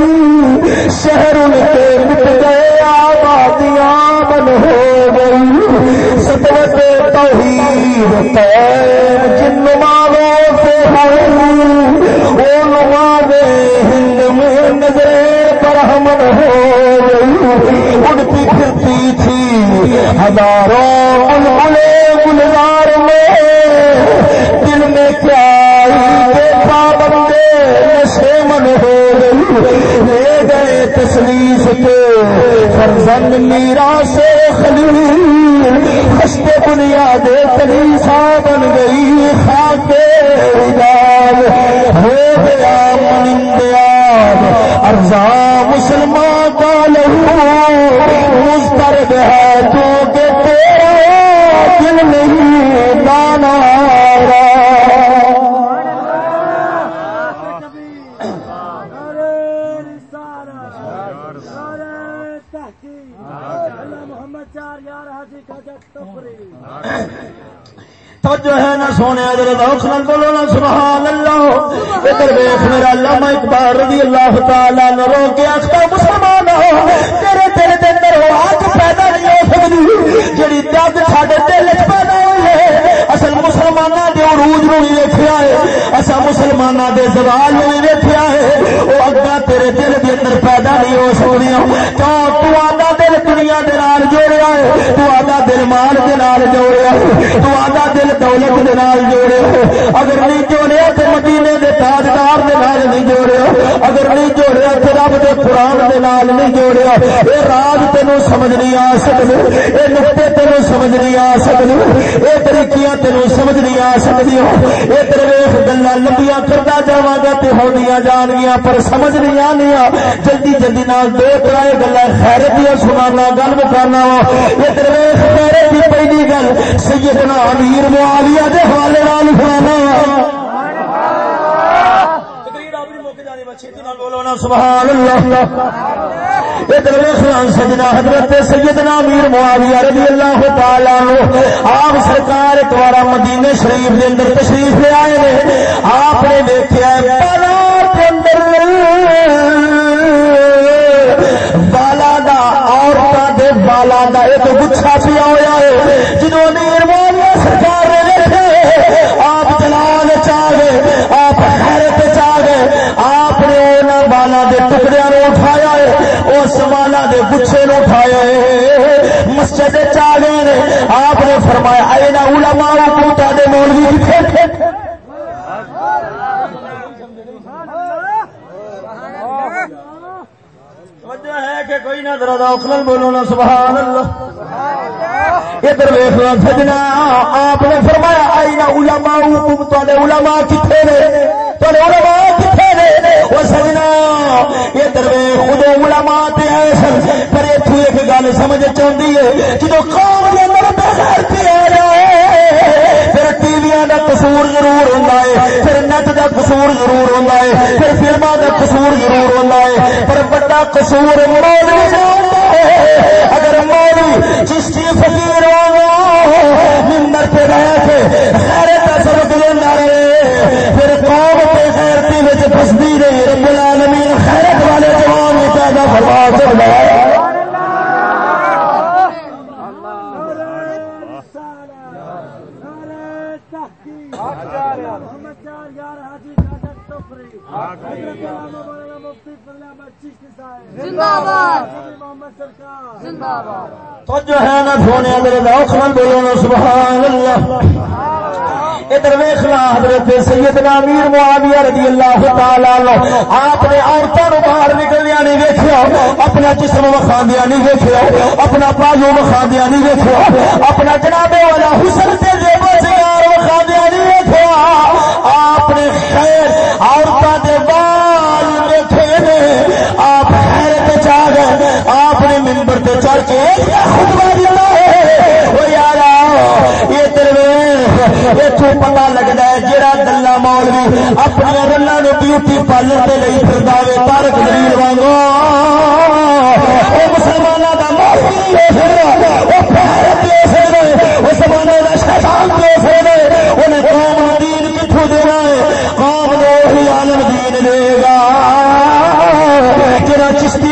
شہر ان کے مٹ گئے، آبادیاں بن ہو گئی۔ سطوت توحید قائم جن سے ہوئی وہ ہند میں نظریں برہمن ہو اڑتی پھرتی تھی ہزاروں گلزار میں دل میں کیا پابندے نشے من ہو گئی لے گئے تسلیس کے فرزند میرا سے خلیل خشتے بنیاد کلیسا بن گئی خاکے اجاد ہو گیا منندیاد ارزا مسلمان کا لہو مسترد ہے تو کہ تیرا دل نہیں، دانا توجہ ہے نہ سونے نال بولو نا سبحان اللہ۔ ادھر ویخ میرا علامہ اقبال رضی اللہ تعالی نہ رو کے آخر مسلمان ہو۔ تیرے تیرے دے اندر وہ آگ پیدا نہیں ہو سکتی جڑی دگ ساڈے دل چ پیدا ہوئی ہے۔ اصل مسلمانوں کے عروج نو نہیں ویکیا ہے۔ اصا مسلمانوں کے زوال نو نہیں ویکیا ہے۔ وہ اگا تیرے دل کے اندر پیدا نہیں ہو سکتی۔ کیوں تو آدھا دنیا کے نال جوڑیا ہے تو آدھا دل مال کے نال جوڑیا ہے تو آدھا دل دولت کے نال جوڑے اگر نہیں جوڑیا تو مدینے کے تاجدار کے نال نہیں جوڑیا اگر نہیں جوڑیا تو رب کے قرآن کے نال نہیں جوڑیا یہ راج تینوں سمجھ نہیں آ سکتے یہ نقطے تینوں سمجھ نہیں آ سکتے یہ طریقیاں تینوں سمجھ نہیں آ سکتی یہ ترویخ گلا لمبیا کرتا جا گا تو ہو جان گیا پر سمجھ نہیں آنی جلدی جلدی نال دو ترائے گلا خیرت دیا سنانا گل مکانا یہ ترویخ خیرت کی پہلی گل۔ سیدنا امیر معاویہ دے حوالے نال سنانا سبحان اللہ۔ سجنا حضرت سیدنا میر معاویہ رضی اللہ تعالی عنہ آپ سرکار ایک بار مدینے شریف اندر تشریف لے آئے نے۔ آپ نے دیکھا بازار کے اندر۔ بالا بالا دا ایک گچھا پیا ہوا ہے۔ جنہوں میر معاویہ سرکار نے دیکھے آپ جلال چاہ گئے، آپ حیرت چاہ گئے۔ آپ نے انہوں بالا دے ٹکڑے نو اٹھایا ہے اس بالا دے گچھے نو اٹھایا ہے۔ مسجد چاہ گئے نے، آپ نے فرمایا اے نا علماء کو تے مولوی کتنے وجہ ہے کہ کوئی نہ درا اخلل بولو نا سبحان اللہ ادھر ویخنا سجنا، آپ نے فرمایا آئی نہ علماء حکم تے علماء کتنے نے؟ تے علماء کتنے نے؟ وہ سجنا، ادھر خود علماء تے ایسا پر اتو ایک گل سمجھ چاہتی ہے جب قوم کے اندر بغیر پہ آ جائے پھر ٹی وی کا قصور ضرور ہوتا ہے، پھر نیٹ کا قصور ضرور ہوتا ہے، پھر فلما کا قصور ضرور ہوتا ہے۔ پر بڑا قصور اگر مولوی چشتی فقیر ممبر پہ رہ کے خیر کا سبق لینا رہے، پھر قوم پہ خیرتی میں پستی رہے رب العالمین خیرت والے جوان پیدا فرما چل کر تو جو ہے نا سونے میرے دوخل بولو سبحان اللہ ادھر ویخنا حضرت سیدنا امیر معاویہ رضی اللہ تعالی عنہ، آپ نے عورتوں باہر نکلدیا نہیں ویکیا اپنا جسم وکھاندیا نہیں ویکیا اپنا بازو وکھاندیا نہیں ویکیا اپنا جنابے والا حسن سے زیبا سنگار وکھاندیا نہیں آپ نے خیر عورتوں کے بال ویکھے نے آپ حیرت چاہ گئے، آپ نے ممبر تے چڑھ کے خطبہ دیتا ہے۔ وہ یار یہ اتو پتا لگتا ہے جہاں گلا مولوی اپنی رنگ نو بیوٹی پارلر کے لیے پھردا وے تارک دلیل وانگو۔ وہ مسلمانوں کا مولوی ہو سکتا وہ پیرت ہو سکتے وہ زمانے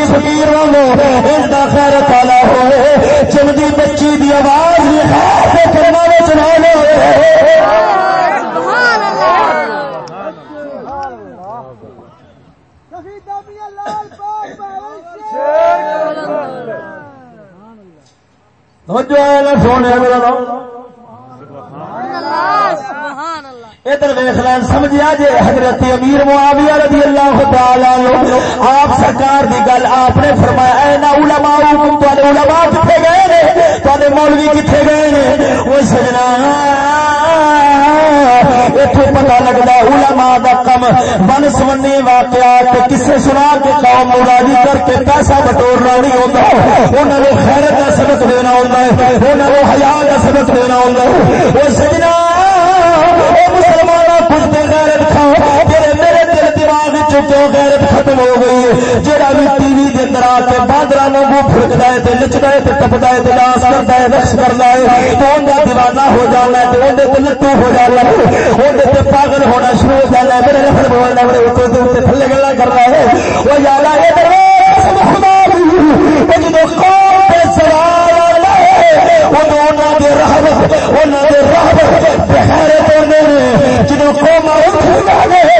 اس کا خیر کالا ہوئے چلتی بچی دی آواز بھی خیر کے چلا لے سونے ادھر ویخ لین سمجھا جی حضرت امیر معاویہ رضی اللہ تعالی آپ سرکار دی گل آپ نے فرمایا، اے نا علماء حکم تے علماء کتنے گئے نے؟ تے مولوی کتنے گئے نے؟ وہ سجنا اتو پتا لگتا علماء دا کم بن سمنے واقعات کسے سنا کے قوم راضی کر کے پیسہ بٹورنا نہیں ہوتا انہوں نے خیرت کا سبق دینا ہوتا ہے انہوں نے حیا کا سبق دینا ہوتا ہے۔ وہ سجنا مسلمان غیرت کھاؤ میرے دل دماغ غیرت ختم ہو گئی؟ ہے بھی ٹی وی اندر آ کے ہے ہے ہے ڈانس ہے رقص ہے، تو دیوانہ ہو جانا ہے تو لٹو ہو جانا ہے۔ پاگل ہونا شروع ہو جانا ہے۔ میرے نفر بولنا میرے تھلے گلا کر رہا ہے۔ وہ یاد آ جب رحمت رحمت جدو قوم میرے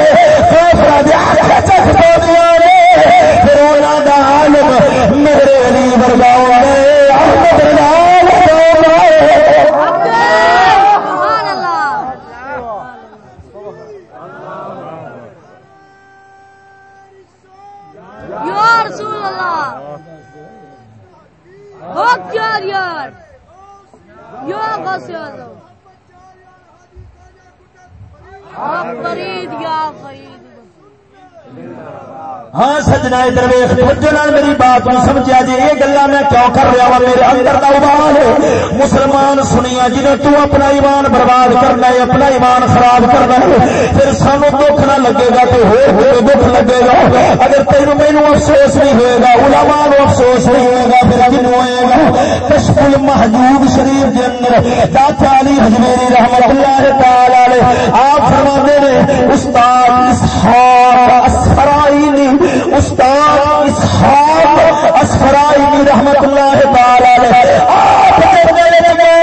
ہاں سجنا درویش توجہ میری بات نہیں سمجھا جی یہ گلا میں کیوں کر رہا وا؟ میرے اندر کا ابال ہے۔ مسلمان سنیا جنہیں تو اپنا ایمان برباد کرنا ہے، اپنا ایمان خراب کرنا ہے، پھر سانو دکھ نہ لگے گا تو ہو دکھ لگے گا۔ اگر تینوں مینو افسوس نہیں ہوئے گا، علماء نو افسوس نہیں ہوئے گا، پھر جنوں ہوئے گا؟ کشف المحجوب شریف کے اندر داتا علی حجمیری رحمت اللہ تعالی آپ فرماتے ہیں استاد اسحاق اسفرائیلی استاد اسحاق اسفرائی جی رحمت اللہ تعالی آپ کے میلے میں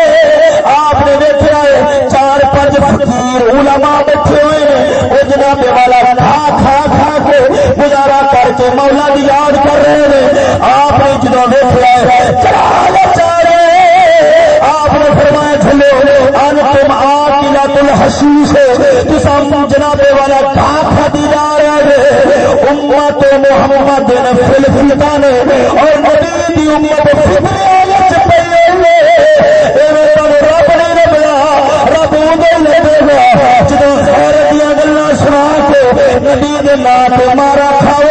آپ نے دیکھا ہے، چار پانچ فقیر علماء بیٹھے ہوئے ہیں۔ وہ جناب والا کھا کھا کھا کے گزارا کر کے مولا کی یاد کر رہے ہیں۔ آپ نے جدو دیکھا ہے چار چارے آپ نے فرمایا چلے ان تم آپ کی لات جناب والا کھا دی جا رہے امت محمد فلفلتان اور نبی دی امت فطریت پہ رب نے ربلا رب ادھر لگے گا جدو خیر دیا گلا سنا کے نبی دے نام مارا کھاؤ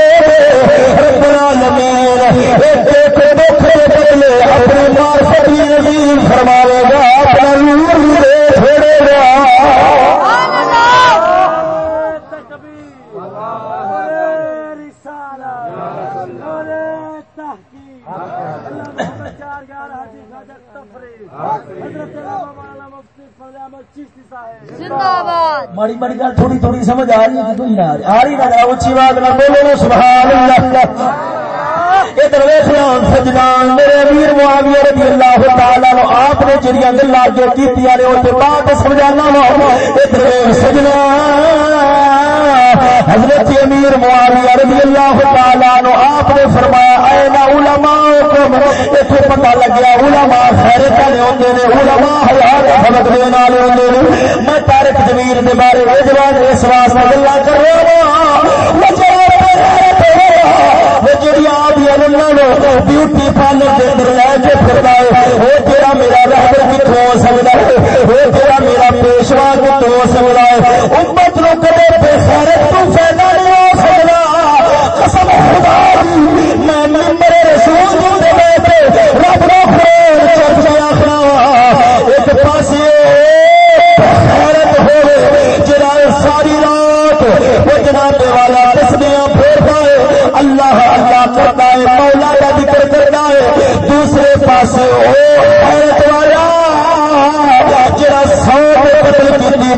رب العالمین، ایک ایک دکھ بدلے اپنے مار سبھی نظیم فرماوے گا اپنا نور دے چھوڑے گا ماڑی ماڑی گل تھوڑی تھوڑی سمجھ آ رہی ہے کوئی نہ آ رہی نہ اچھی بات نہ بولو سبحان اللہ۔ ادھر ویسان سجنان میرے امیر معاویہ رضی اللہ تعالی عنہ آپ نے جڑیاں گلاں جو کیتیاں نے اوتے بات سمجھانا وا۔ ادھر سجنا حضرت امیر معاویہ رضی اللہ تعالی عنہ، آپ نے فرمایا اے نا علماءکم؟ ایتھے پتہ لگیا، علماء خیرت والے ہوندے نے، علماء حیا دا سبق دین والے ہوندے نے. میں تارک ضمیر دے بارے وجوان اس واسطے گلاں کر رہا ہاں بیوٹی پارلر کے اندر لے کے پھرتا ہے، وہ تیرا میرا رہبر کتوں ہو سکتا ہے، وہ تیرا میرا پیشوا کتوں ہو سکتا ہے۔ امت کدے بے خیرت فائدہ نہیں ہو سکتا۔ قسم خدا میں رسول دے بیٹھے رب چرچا آخنا ایک پاسے خیرت جڑا ساری رات وہ جناب والا دسدیاں پھیرتا ہے۔ اللہ اللہ کرتا ہے، مولا کا ذکر کرتا ہے۔ دوسرے پاس جڑا کی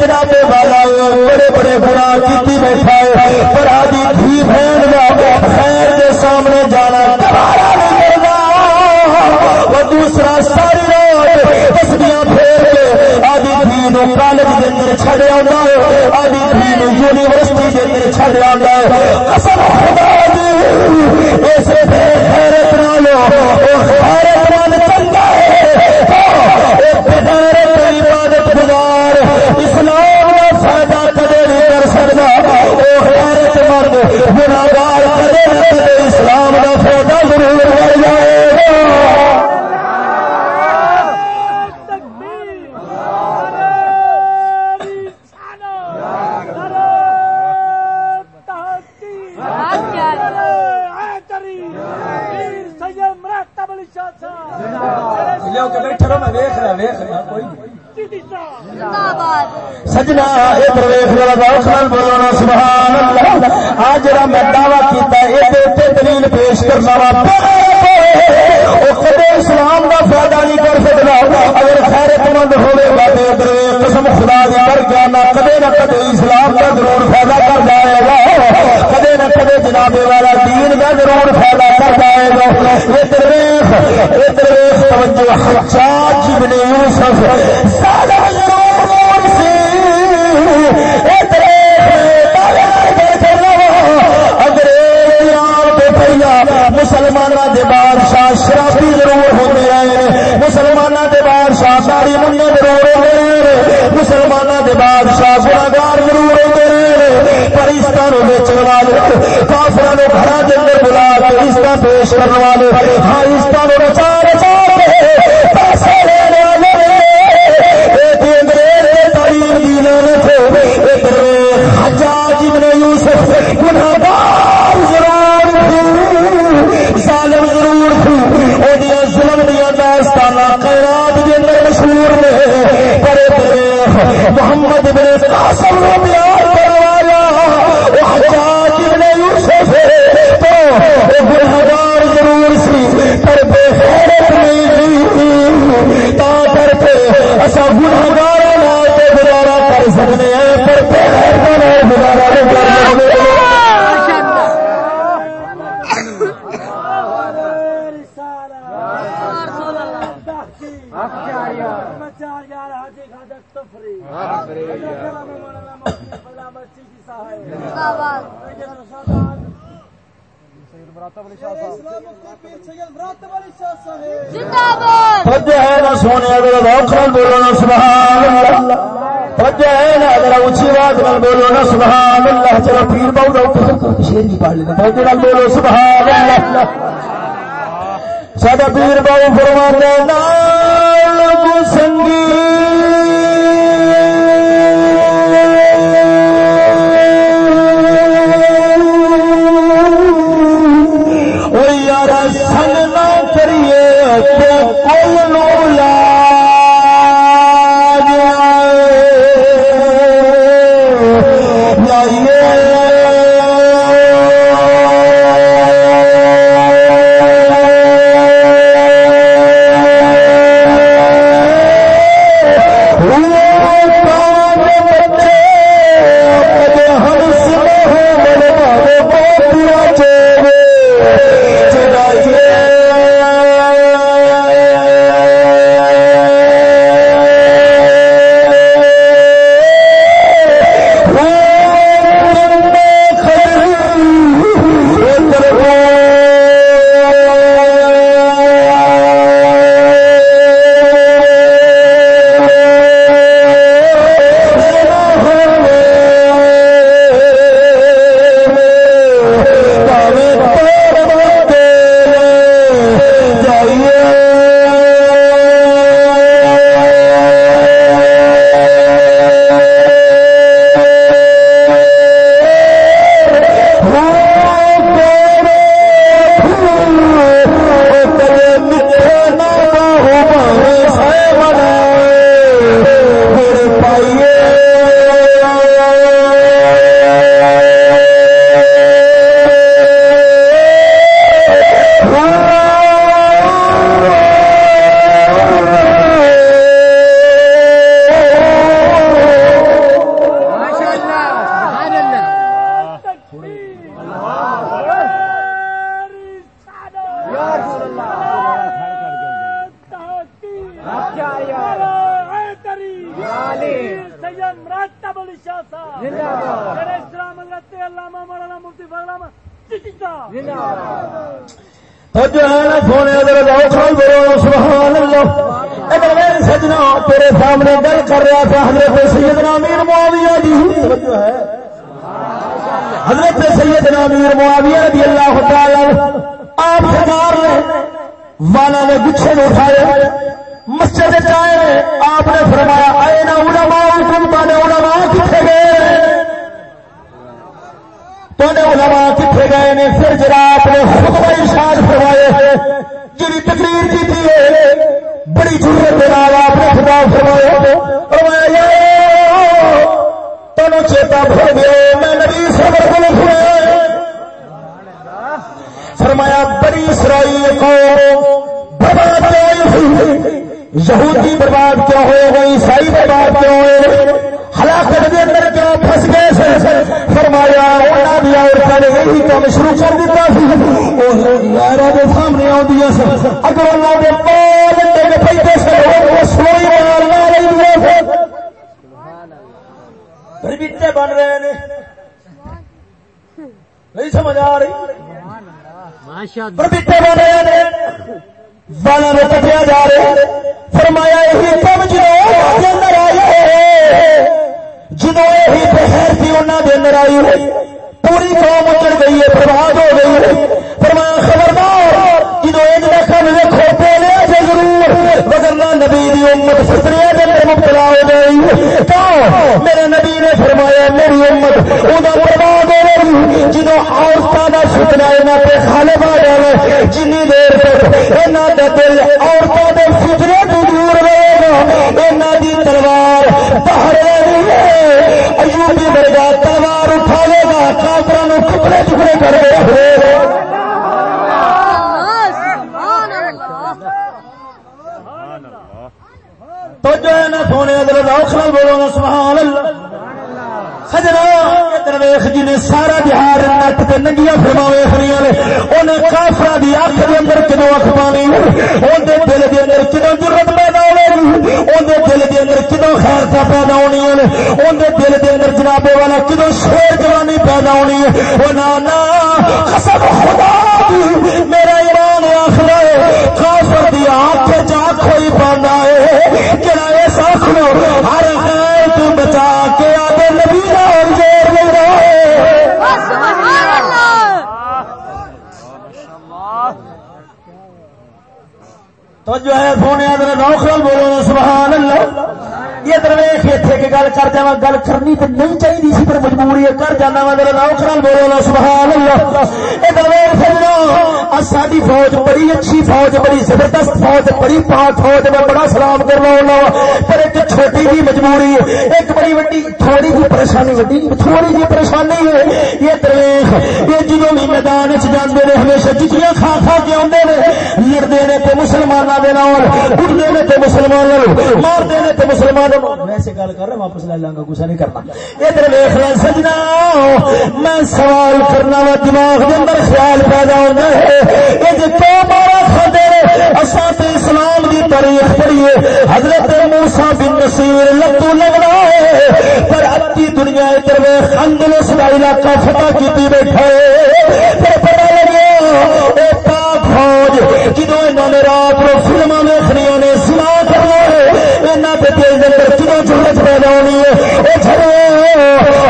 جناب والا بڑے بڑے گنا کی بیٹھا ہے۔ پر آدھی دھی خیر کے سامنے جانا تمہارا دوسرا، ساری رات تسبیاں پھیر کے آدھی دھی نو کالج کے اندر چھڑ آنا دھی نو یونیورسٹی کے اندر چھڑ آنا اسے سڈا پیر بابو فرما دینا دیتے بالا میں کٹیا جا رہے فرمایا یہی کم جنوب اندر آئی جدو یہی بہر تھی انہوں کے اندر آئی ہوئی پوری قوم اچڑ گئی ہے، برباد ہو گئی ہے۔ فرمایا خبردار جدو ایک کم دیکھو پہلے ضرور وگرنا نبی دی امت فتریا کے اندر مبتلا ہو گئی۔ تو میرے نبی نے فرمایا، میری امت انہیں برباد ہو گئی جنو عورتوں کا فتنا یہاں پہ خالے پا جائے جن دیر تک یہاں کا دل عورتوں کے فتنے تو دور رہے گا۔ یہاں کی تلوار باہر رہی ہے۔ ایوبی ورگا تلوار اٹھا لے گا کافر ٹکڑے ٹکڑے کر رہے تو ہے نا سونے ادھر بولو نا، سبحان اللہ۔ سجنا درویش جی نے سارا بہار نت کے ننگیاں فرما نے، انہیں کافر کی اک کے اندر کدو اک پانی دل کے اندر کدو ضرورت پیدا اندر دل دے اندر کدو خیر خیرتا پیدا ہونی ہے؟ اندر دل دے اندر جنابے والا کدو شیر جوانی پیدا ہونی ہے؟ وہ نانا، قسم خدا دی، میرا ایمان آخر ہے کافر دی آنکھ چاک ہوئی پانا ہے جڑا ایسا کھلو ہر توجہ ہے سونے ادھر روخل بولو سبحان اللہ۔ یہ درویش اتنے کی گل کر جا گل کرنی تو نہیں چاہیے سی، پر مجبوری کر جانا وا میرا نام خرال بولو نا سبحان اللہ یہ درویش ساری فوج بڑی اچھی فوج، بڑی زبردست فوج، بڑی پاک فوج، میں بڑا سلام کرنا ہونا پر ایک چھوٹی جی مجبوری ہے، ایک بڑی وڈی، تھوڑی جی پریشانی، وڈی تھوڑی جی پریشانی ہے۔ یہ درویش، یہ جنہوں بھی میدان چاہتے ہیں ہمیشہ جتیاں کھا کھا کے آتے ہیں لڑتے ہیں تو مسلمانوں کے نام اٹھتے ہیں تو مسلمانوں مارتے ہیں تو مسلمان ویسے گل کر رہا واپس لے گا نہیں کرنا۔ ادھر سجنا، میں سوال کرنا وا، دماغ اندر خیال پیدا ہوتا ہے۔ یہ کیوں مارا کھاتے اساں اسلام کی تاریخ پڑھیے، حضرت موسا بن نصیر لتو لگنا ہے۔ پر ادی دنیا ادھر اندلس کا علاقہ فتح کی بیٹھا ہے۔ پھر پتا لگا پاک فوج جدو نے رات کو فلما اندر کتوں ضرورت پیدا ہونی ہے۔ وہ چلو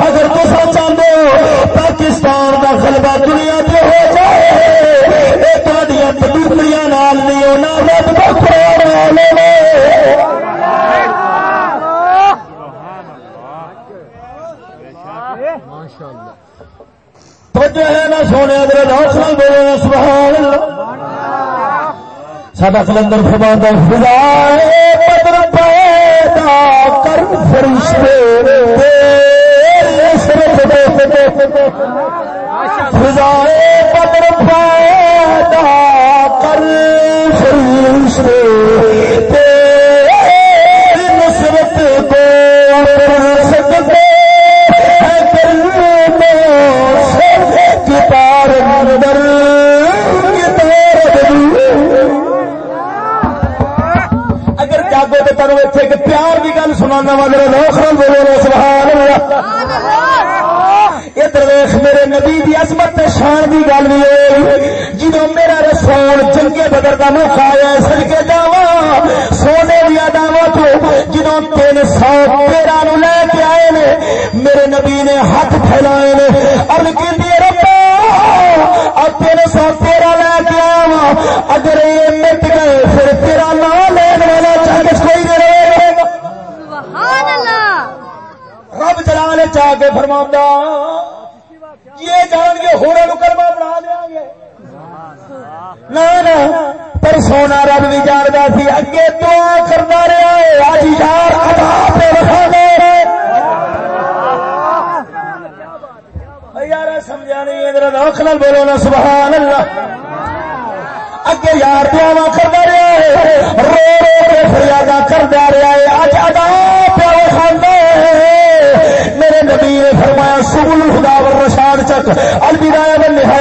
اگر تصا چاہتے ہو پاکستان کا غلبہ دنیا پہ ہو جائے یہ پٹوکڑیاں نال نہیں ہونا رب تو ہے نا سونے ادھر روشن بولو سبحان اللہ۔ سڈا کلندر فرما خدا بدر پیدا کر فرشتے خدا عظمت شان کی گل بھی ہوئی۔ جدو میرا رسول جنگے بدر کا موقع آیا سر کے جاوا سونے دیا داوا تو جدو تین سو تیرہ نو لے کے آئے نے میرے نبی نے ہاتھ پھیلائے نے۔ ارد کی ربا اب تین سو تیرہ لے کے آوا اگر یہ مٹ گئے پھر تیرا نام لین والا چاہے کوئی نہیں رہے رب جلال چاہ کے فرما یہ جان کے ہونے کرما بنا دیا گے نہ پر سونا رب بھی جانتا سی اگے دعا کرتا رہا ہے آج یار ادا پہ رکھا گئے یار سمجھا نہیں ادھر روک بولو نا سبحان اللہ اگے یار دعوا کرتا رہا ہے۔ رو رو کے فریادہ کرتا رہا ہے۔ اج ادا پیو کھانا میرے نبی نے فرمایا سبل خدا ور رشاد چک، الوداع و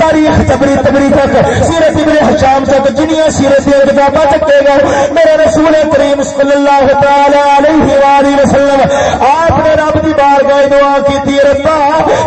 تاریخ تبری تبری تک، سیرت ابن حشام تک جنیا سیرت دی کتاباں چکے گا میرے رسول کریم صلی اللہ تعالی علیہ والہ وسلم، آپ نے رب دی بارگاہ دعا کی ربا،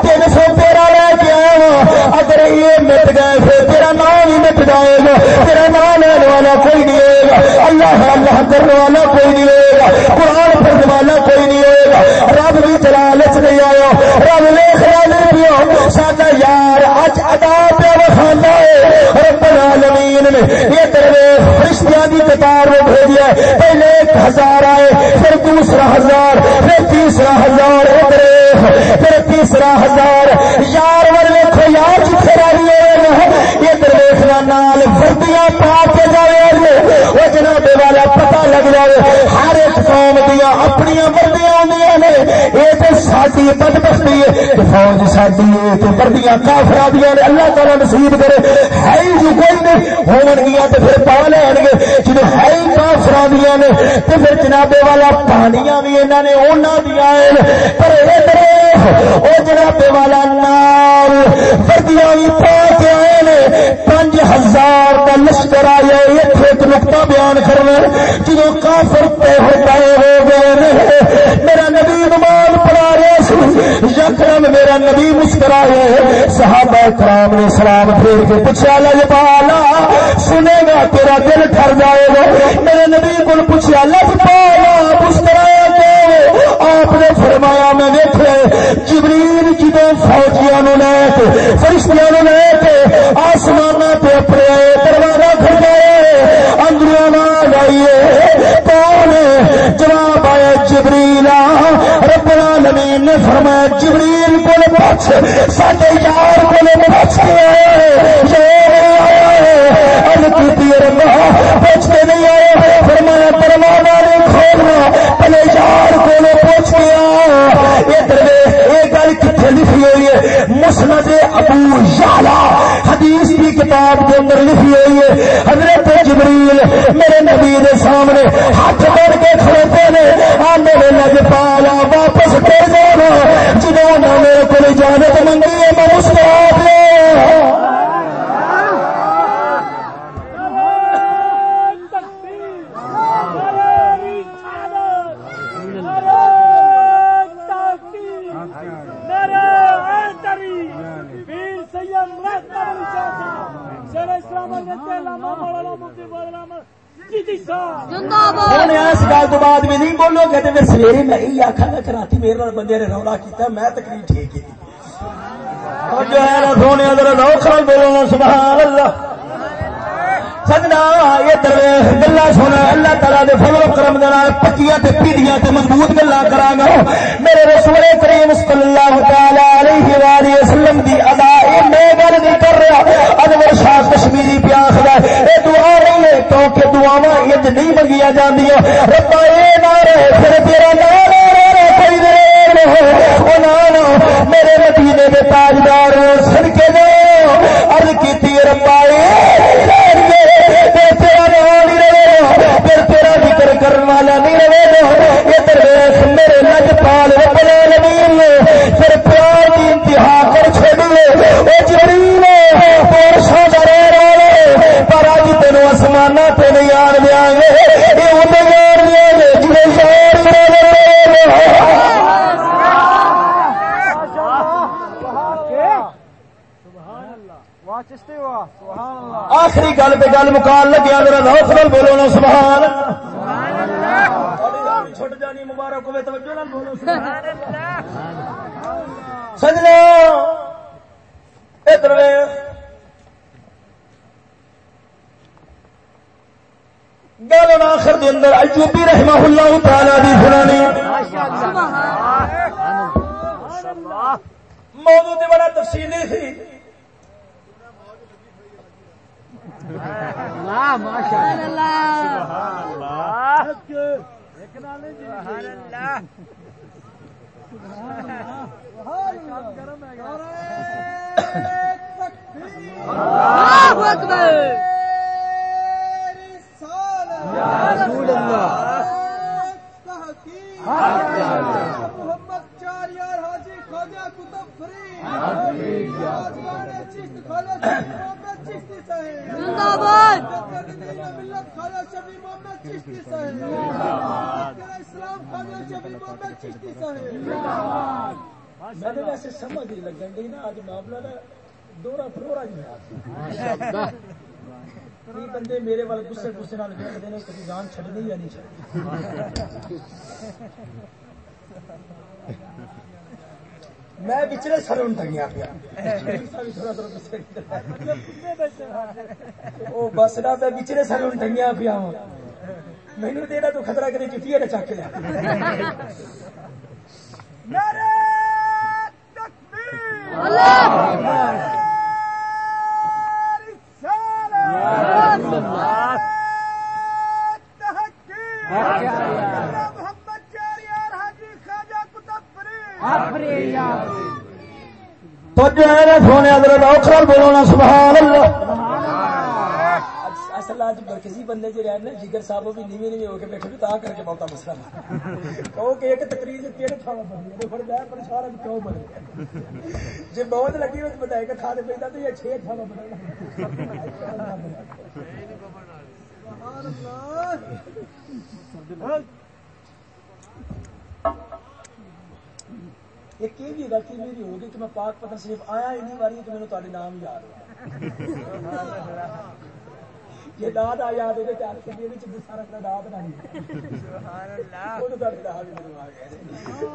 تین سو تیرا لے کے آیا اگر یہ مٹ گئے پھر تیرا نام ہی مٹ جائے گا، تیرا نام لینے والا کوئی نہیں ہوئے گا۔ اللہ اللہ کرنے والا کوئی نہیں ہوئے گا۔ قرآن پڑھنے والا کوئی نہیں ہوئے گا۔ رب بھی جلال چ نہیں آیا رب ویخ نہیں پیا ساڈا یار اج ادا پہ وکھانا ہے۔ رب العالمین نے یہ کرے فرشتیاں دی قطار میں بھیجیا پہلے ایک ہزار آئے، پھر دوسرا ہزار، پھر تیسرا ہزار۔ ادھر پھر تیسرا ہزار۔ یار ور ویکو یار جتنے رہی ہے یہ درویشنا نال وردیاں پا کے جائے وہ جناب پتہ لگ جائے، ہر ایک قوم دیا اپنی وردیاں آدی نے، یہ تو ساری بدبختی ہے۔ فوج ساری ہے، تو وردیاں کافر دیا نے، اللہ تعالیٰ نصیب کرے۔ ہے جو کوئی نہیں ہون گیا تو پھر پا لین گے۔ جب ہے ہی کافر دیا نے، تو پھر جنابے والا پانیاں بھی انہوں نے انہوں دیا پر ادھر وہ جنابے والا نال وردیاں پا کے آئے نے، پانچ ہزار کا لشکر آیا اتنے ایک نقطہ بیان کرنا جب کافر پہ ہو گئے میرا نبی نماز پڑھا رہے سی یکرم میرا نبی مسکرائے صحابہ کرام نے سلام پھیر کے پوچھا لج جی پالا سنے گا تیرا دل ٹر جائے گا۔ میرے نبی کو پوچھا لج پالا مسکرایا تو آپ نے فرمایا میں دیکھے جبریل جدو فوجیاں لے کے فرشتیاں لے کے آسمان پہ اپنے دروازہ کھڑکائے اندروں نہ جائیے کون جواب آیا جبریلا رب العالمین نے فرمایا، جبریل کو پوچھ سارے یار کو پوچھ کے پوچھتے نہیں آئے، فرمایا، دروازہ نہیں کھولنا، پہلے یار کو ابو حدیث کی کتاب کے اندر لکھی ہوئی ہے، حضرت جبریل میرے نبی دے سامنے ہاتھ بڑھ کے کھڑوتے نے آ میرے لگ پالا واپس کر جانا جنہوں نے میرے کو اجازت منگی ہے میں مسکرا دیا اس گل تو بعد بھی نہیں بولو گے تو پھر سویرے میں یہی آخا گا کہ رات میرے بندے نے رولا کیا میں تکلیف ٹھیک کی جو ہے سونے روکھا بولو سبحان اللہ سجنا، یہ درویش گلا سونا، اللہ تعالیٰ دے فضل و کرم دے پکیاں تے پیڑیاں تے مضبوط گلا کرا گا میرے رسول کریم صلی اللہ تعالی علیہ والہ وسلم دی ادا اے میں گل نہیں کر رہا۔ انور شاہ کشمیری پیا خدا اے دعا نہیں ہے، کیونکہ دعاواں انج نہیں منگیاں جاندیاں۔ ربا اے نہ رہے پھر تیرا نام دیر میرے مدینے دے تاجدار سڑکے دو۔ عرض کیتی ربا اے پھر تیرا ذکر کرنے والا نہیں رہے گا۔ ادھر میرے لج پال ربنے نبی پھر پیار کی انتہا کر چڑے وہ جریم اور سوچا رہے پر اج تین آسمان پہ نہیں آن دیا گے یہ ادھر یار دیا گے جنہیں آخری گل پہ گل مکان لگیا میرا روف نل بولو نا سبحان اللہ اکبر۔ یا رسول اللہ محمد سمجھ نہیں لگن گئی نا آج معاملہ نا دورا فلورا جی بندے میرے وال گسے گسے نال ویکھدے نے کبھی جان چھڈنی یا نہیں چھڈنی۔ میں بچڑے سر ہوں ٹنگیا پیا۔ بس نہ میں بچڑے سر ہوں ٹنگیا پیا ہوں۔ مینو دینا تو خطرہ کرے جتی ہے چک لیا۔ تو جو ہے سونے حضرت اوکھر بولو نا سبحان اللہ۔ اصل اج مرکزی بندے جو رہنے جگر صاحب بھی نیویں نیویں ہو کے بیٹھے تا کر کے بہت مسئلہ کہو کہ ایک تقریر سے تیرے بندے نے پھر میں پریشان ہوں کیوں بنے جے بہت لگی ہو بتائے کہ تھا دے پیندا تو یہ چھ تھا بنے ایک یہ بھی غلطی میری ہوگی کہ میں پاک پتن صرف آیا ہی نہیں واری کہ میرے تھوڑے نام یاد ہوا یہ داد آ یاد ہوگا چار کے لیے سارا اپنا داد نہیں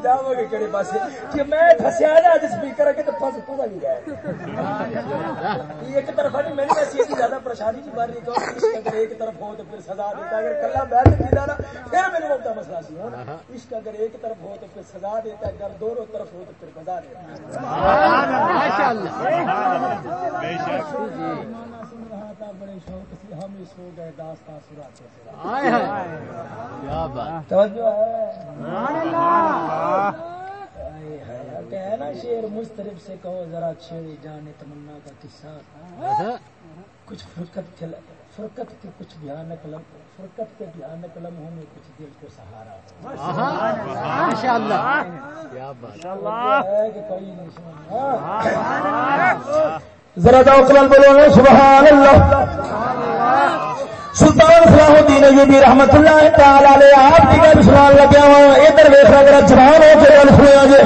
جاؤ گے کہڑے پاس کہ میں پھسیا نا اج سپیکر کے تو پھس پورا نہیں گیا ایک طرف نہیں میری ویسی ایسی زیادہ پریشانی نہیں بن رہی کہ اگر ایک طرف ہو تو پھر سزا دیتا اگر کلا بیٹھ جیتا نا پھر میرے وقت مسئلہ سی ہونا عشق اگر ایک طرف ہو تو پھر سزا دیتا اگر دونوں طرف ہو تو پھر مزہ دیتا بڑے شوق سے ہم ہو گئے توجہ ہے۔ نا شیر مسترب سے کہو ذرا چھیڑے جانے تمنا کا قصہ۔ کچھ فرقت کے فرقت کے کچھ بھیانک لم فرقت کے بھیانک لمحوں میں کچھ دل کو سہارا ہے کہ کوئی نہیں سمجھ ذرا جاؤ بولو، سبحان اللہ۔ سلطان صلاح الدین ایوبی رحمت اللہ تعالی علیہ، آپ کی گل سنان لگیا ہوا ادھر ویکھ اگر جوان ہو کے گل سنیا جے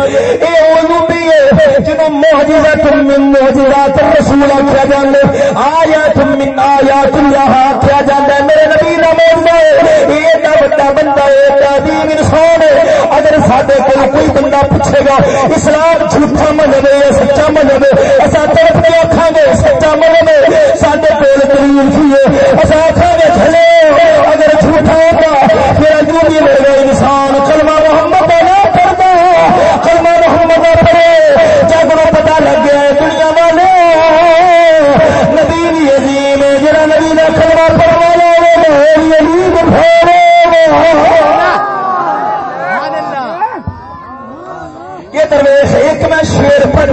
اے ایوبی ہے جنوں معجزات من معجزات الرسول آکھیا جاندا آیات من آیات اللہ آکھیا جاندا میرے نبی دا معجزہ ہے، اے ایڈا بڑا بندہ ہے، ایڈا عظیم انسان ہے۔ اگر ساڈے کول کوئی بندہ پوچھے گا، اسلام جھوٹا مذہب ہے سچا مذہب ہے اسا طرف کے آخان گے سچا مذہب ہے سارے کول دلیل کی ہے اسا آکھاں گے چلے اگر جھوٹا ہوگا پھر جو بھی میرے انسان کلمہ محمد نہ کرتا کلمہ محمد پڑھے جب وہ پتا لگ گیا ہے دنیا والے نبی بھی عظیم ہے جڑا نبی نے کلمہ پڑھوانا وہ عظیم پھیرے یہ درویش ایک میں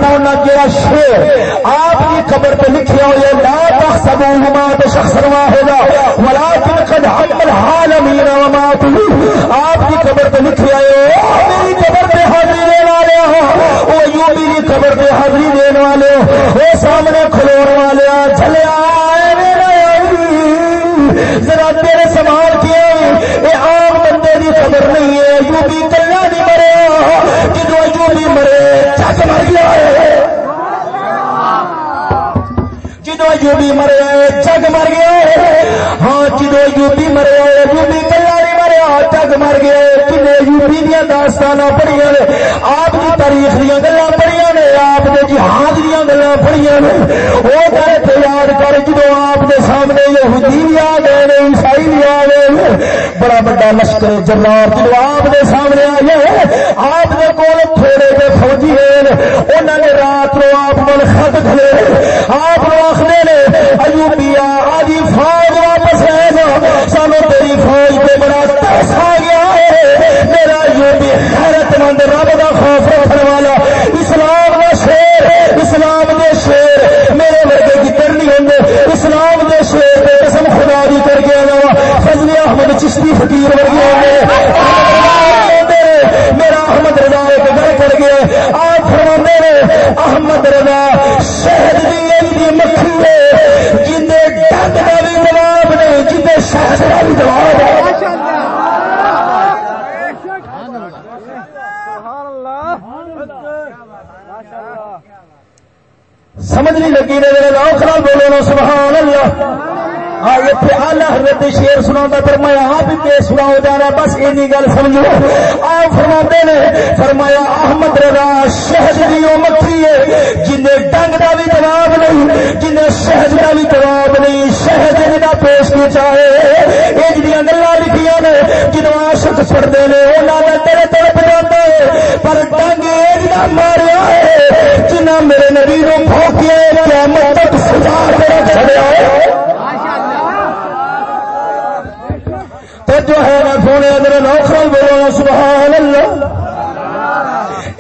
شیر پڑھنا شیر آپ کی قبر پہ لکھیا ہو یہ لا تحسبوا ما بشخص واحدا ولكن قد حمل العالمين وما آپ کی قبر پہ لکھیا ہے میری قبر پہ حاضری دینے والے ہو وہ ایوبی کی قبر پہ حاضری دینے والے ہو۔ سامنے کھلون والے چلے آئے ذرا تیرے سوال کیا یہ عام بندے کی خبر نہیں ہے ایوبی کلا نہیں مرے مرے چک مر گیا ہے جدو یوبی مرے جگ مر گیا۔ ہاں جدو یوبی مرے یوبی کلاری نہیں مرے جگ مر گیا۔ کنے یوبی دیا داستان پڑھیا آپ کی تاریخ دیا گلا پڑھیا آپ کے جہاد دیا گلا پڑھیا نے، وہ گل یاد کر جدو آپ کے سامنے یہودی بھی آ گئے نے، عیسائی بھی آ گئے بڑا بڑا لشکر جلار جدو آپ کے سامنے آئے آپ کے کول تھوڑے جو فوجی ہیں انہوں نے رات کو آپ کو خط کھلے، آپ آخر نے ایوبیا آجی فوج واپس آئے گا سانو تیری فوج پہ بڑا ترس آ گیا ہے، میرا ایوبی حیرت مند رب کا خوف رکھنے والا فکیر ورگے میرا احمد رضا ایک گھر کر گیا آپ میرے احمد رضا شہد دی دی مکھی ہے بھی جواب نہیں جندے شہد بھی جواب ہے سمجھ نہیں لگی نے میرے لاؤ خراب نا سبحان اللہ۔ ہاں اتنے آلہ حضرت شیر سنا فرمایا آپ ہی پیش سنا ہو جانا بس این گل سمجھو۔ آپ فرما نے، فرمایا، احمد رضا شہد کی مکھی ہے جن ڈنگ کا بھی جواب نہیں جن شہد کا بھی جواب نہیں۔ شہد جا پیش نہیں چاہے، یہ جہاں گلا لکھیا نے جنوب آشک چڑھتے ہیں انہوں نے تیرے تڑپ جاتا ہے پر ڈنگ یہ ماریا ہے، جنہ میرے نبی نو بھوکیا قیامت تک سجا کر چڑیا ہے۔ توجہ ہے نا سونے ادھر نوکر بولو سبحان اللہ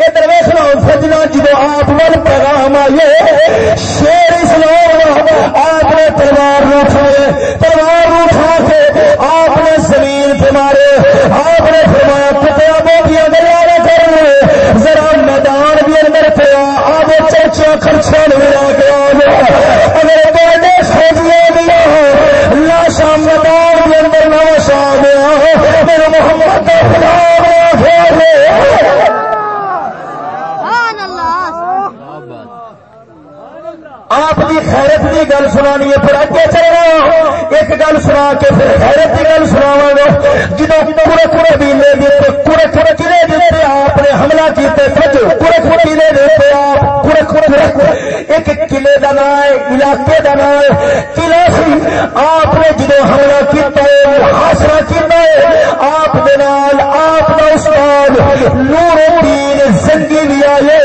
ادھر ویس لو سجنا جدو آپ ول پیغام آئیے، شیر اسلام آپ نے تلوار نو اٹھائے، تلوار نو کے آپ نے زمین پہ مارے آپ نے فرمایا کتنا موٹیاں گلا کر ذرا میدان بھی اندر پیا آپ چرچا خرچہ نہیں لا کے آ گیا اگر بڑے سوچیے بھی لاشا میدان بھی اندر نہ آ گیا میرا محمد آپ کی خیرت کی گل سنانی ہے پھر اگے چلنا ایک گل سنا کے پھر حیرت کی گل سناوا گا جدو کورے کورے بیلے دے کورے کورے کلے دے آپ نے حملہ کیتے سچ کورے پورے قلعے دیتے آپ ایک قلعے کا نام ہے، علاقے کا نام ہے۔ قلعہ سی۔ آپ نے جدو حملہ کیتا ہے حاصلہ ہے، آپ دے نال، آپ استاد نور الدین زنگی بھی آئے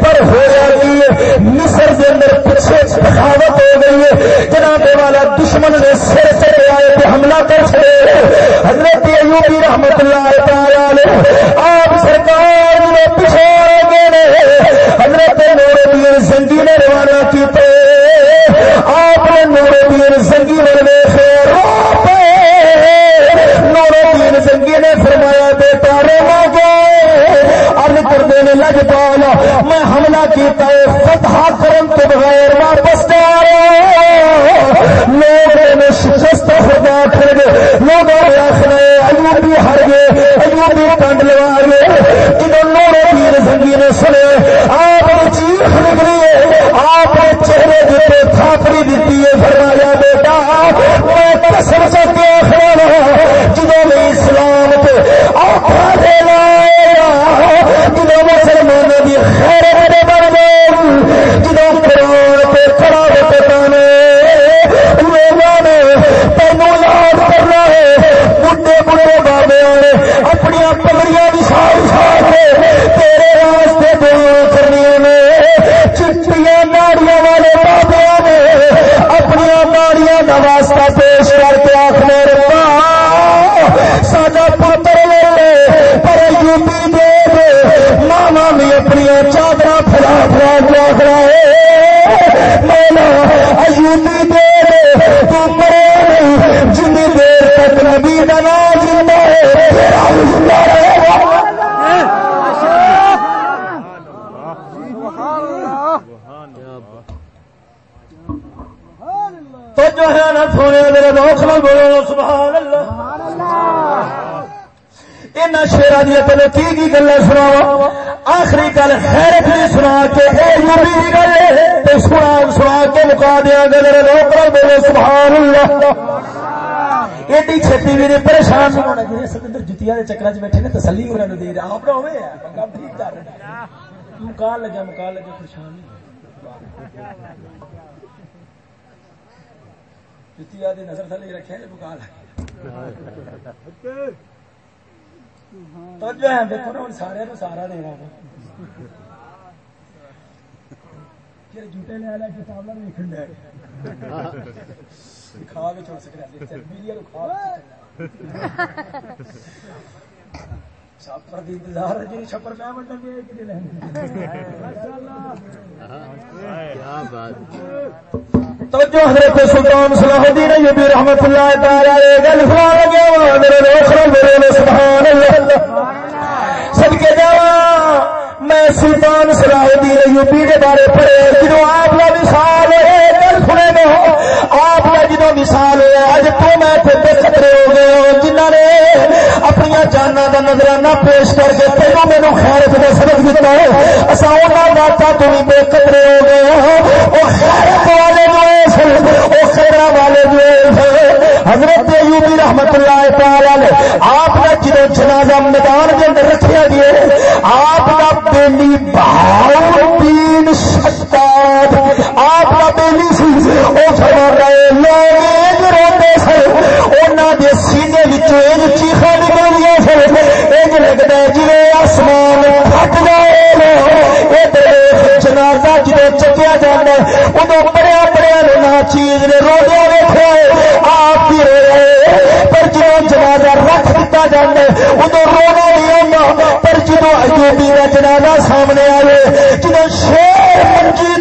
پر ہوا کی مصر کے اندر پیچھے بغاوت ہو گئی ہے۔ جناب والا دشمن نے سر چڑے آئے حملہ کر چڑے حضرت ایوبی رحمت اللہ تعالی آپ سرکار نے پیچھے گئے حضرت نور الدین زنگی نے روانہ کیتے۔ آپ نے نور الدین زنگی نے دیکھے نور الدین زنگی نے فرمایا، بیٹا رو گئے ارد کرتے ہیں، لج پالا میں حملہ کیتا ہے، فتح کرن تو بغیر واپس جا لوگ شکست خدا کر گئے۔ لوگ آخر ایوبی ہر گئے، ایوبی کنڈ لگا گئے جنہوں نور پیر زنگی نے سنے، آپ چیخ نکلی ہے آپ چہرے دیتے تھاپڑی دیتی ہے فرمایا بیٹا میں قسم سے کیا خیال جنہوں نے اسلام پہ آخر دے جنہوں مسلمانوں کی خیر بن گئے جنہوں قرآن پہ کھڑا ہوتے پانے لوگوں نے تینوں یاد کرنا ہے بڑھے بڑھے بابے والے اپنی پگڑیاں بھی سال سال پر یوپی دے ماما بھی اپنی چادر پھلا پھلا کے آخر ایوبی دے تو مرے جن دیر تک نبی کا نام زندہ ہے تو جو ہے نا سونے میرے دوست میں بولو سبحان اللہ ان شیرا دیا پہلے کی کی گلا سنا آخری گل خیرت بھی سنا کے نبی گل سنا سنا کے مکا دیا گا میرے دوست بولو سبحان اللہ ایڈی چھتی بھی نہیں، پریشان ہونا سکندر جتیا کے بیٹھے نے، تسلی دے رہا ٹھیک کر لگا؟ لگا، پریشان نظر تھلے رکھے مکان جو ہے دیکھو نا سارے سارا دینا جوٹے لے لے کے سامنے ویکن دے کھا کے چھوڑ سکتے چھپر کی انتظار جی چھپر پہ بٹن تو توجہ حضرت سلطان صلاح الدین ایوبی رحمت اللہ تعالی گل سنا لگے وا میرے دوست میرے سبحان اللہ۔ صدقے کے میں سلطان صلاح الدین ایوبی دے بارے پڑھے، جنوں آپ دا وصال ہے آپ کا جنوں مثال ہے اج تو میں خطرے ہو گئے ہو جنہ نے اپنی جانا کا نظرانہ پیش کر کے تینوں میرے خیرت کا سبق دیتا ہے۔ اصا باتوں تھی بے قدرے ہو گئے ہاں۔ وہ خیرت والے جو وہ خیرا والے جو حضرت ایوبی رحمت اللہ تعالی آپ کا جدو جنازہ میدان کے اندر رکھا گیا آپ کا بیلی بہاؤ دین شداد آپ کا بیلی سی، وہ فرما گئے لوگ روتے سن ان سینے چیخا نکل گیا سن۔ یہ لگتا ہے جی آسمان پھٹ جائے جنازہ جدو چکیا جانا ادو بڑیا بڑیا نہ چیز نے روڈیا ویٹے آپ بھی رہے پر جدو جنازہ رکھ دتا جانا ادو رونا نہیں آنا پر جدو اجوبی کا جنازہ سامنے آئے جدو شیر منجی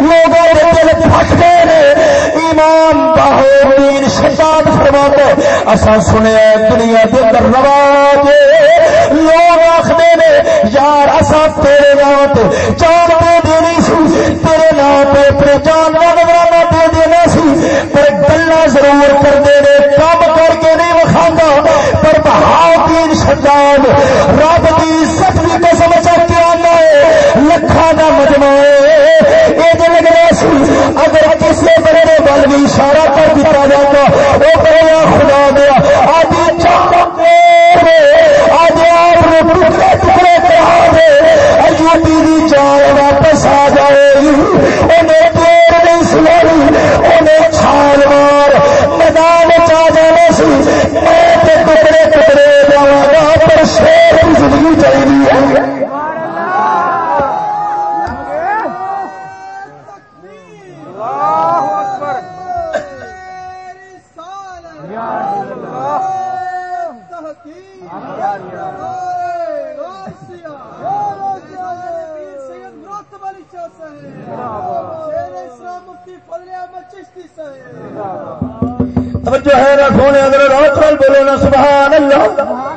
لوگوں کے دل پھٹ گئے امام باہر شداد فرما اصا سنیا دنیا کے اندر رواج لوگ آخر نے، یار اصا تیرے نام جان دے دینی سی۔ تیرے نام پہ اپنے جان کا نظرانہ دے دینا سی۔ پر گلا ضرور کر دے کام کر کے نہیں وکھا پر بہاؤ بہادین شداد رب کی سچ بھی قسم چک کے آنا ہے لکھا کا مجمع یہ لگ رہا سی، اگر کسی بڑے بل بھی اشارہ کر دیتا جاتا، وہ کرے خدا دیا آدھی چاہ آج آپ نے ٹکڑے ٹکڑے کہا دے جان واپس آ جائے، انہیں دیر نہیں سنائی، انہیں چھال مار، میدان چاہ جانا سی، میں ٹکڑے ٹکڑے جاگا پر شیر کی زندگی چاہیے۔ توجہ ہے نا سونے اگر روز بولو نا سبحان اللہ۔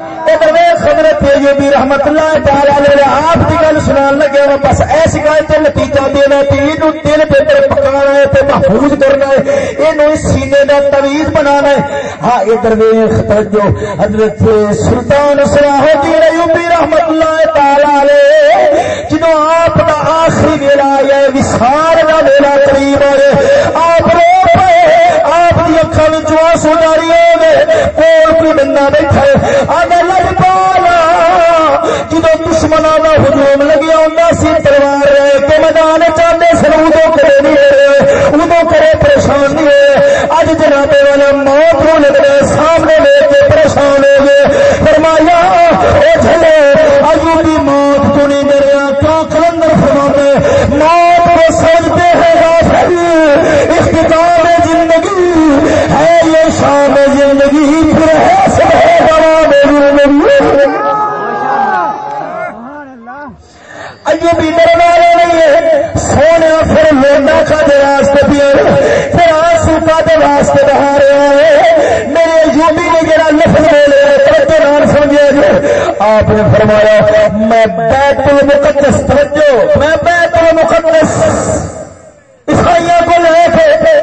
حضرت ایوبی رحمت اللہ تعالی آپ کی گل سنا لگے وا بس ایسی گل تے نتیجہ دینا تے اینو دل دے اندر پکانا ہے تے محفوظ کرنا ہے، اینو سینے دا تویز بنانا ہے۔ ہاں ادھر ویکھ توجہ، حضرت سلطان صلاح الدین ایوبی رحمت اللہ تعالی علیہ جدوں آپ دا آخری ویلا آیا وصال دا ویلا قریب آئے، آپ رو پے دی اکھاں وچ آنسو جاری ہو گئے کول کوئی بندہ بیٹھا ہے۔ آگے لگ پالا جدو دشمنا کا ہجوم لگیا ہوں سی، تلوار رہے کے میدان چاہتے سن ادو کرے نہیں رہے ادو کرے پریشان نہیں ہوئے۔ اج جناب والا موت کو لگ رہے سامنے لے کے پریشان ہو گئے۔ فرمایا او چلے اجو کی موت تو نہیں ڈریا کیوں کلندر فرما موت کو سمجھتے ہیں غافل اختتام پھر ہے سب ہے بڑا والے نہیں ہے سونے پھر لوٹا کا دے واسطے پیا پھر آنسو کا دے واسطے بہا میرے نے جڑا لفظ بولے، توجہ نال سمجھے جی آپ نے فرمایا، میں بیت المقدس، توجہ، میں بیت المقدس عیسائی کو لے کے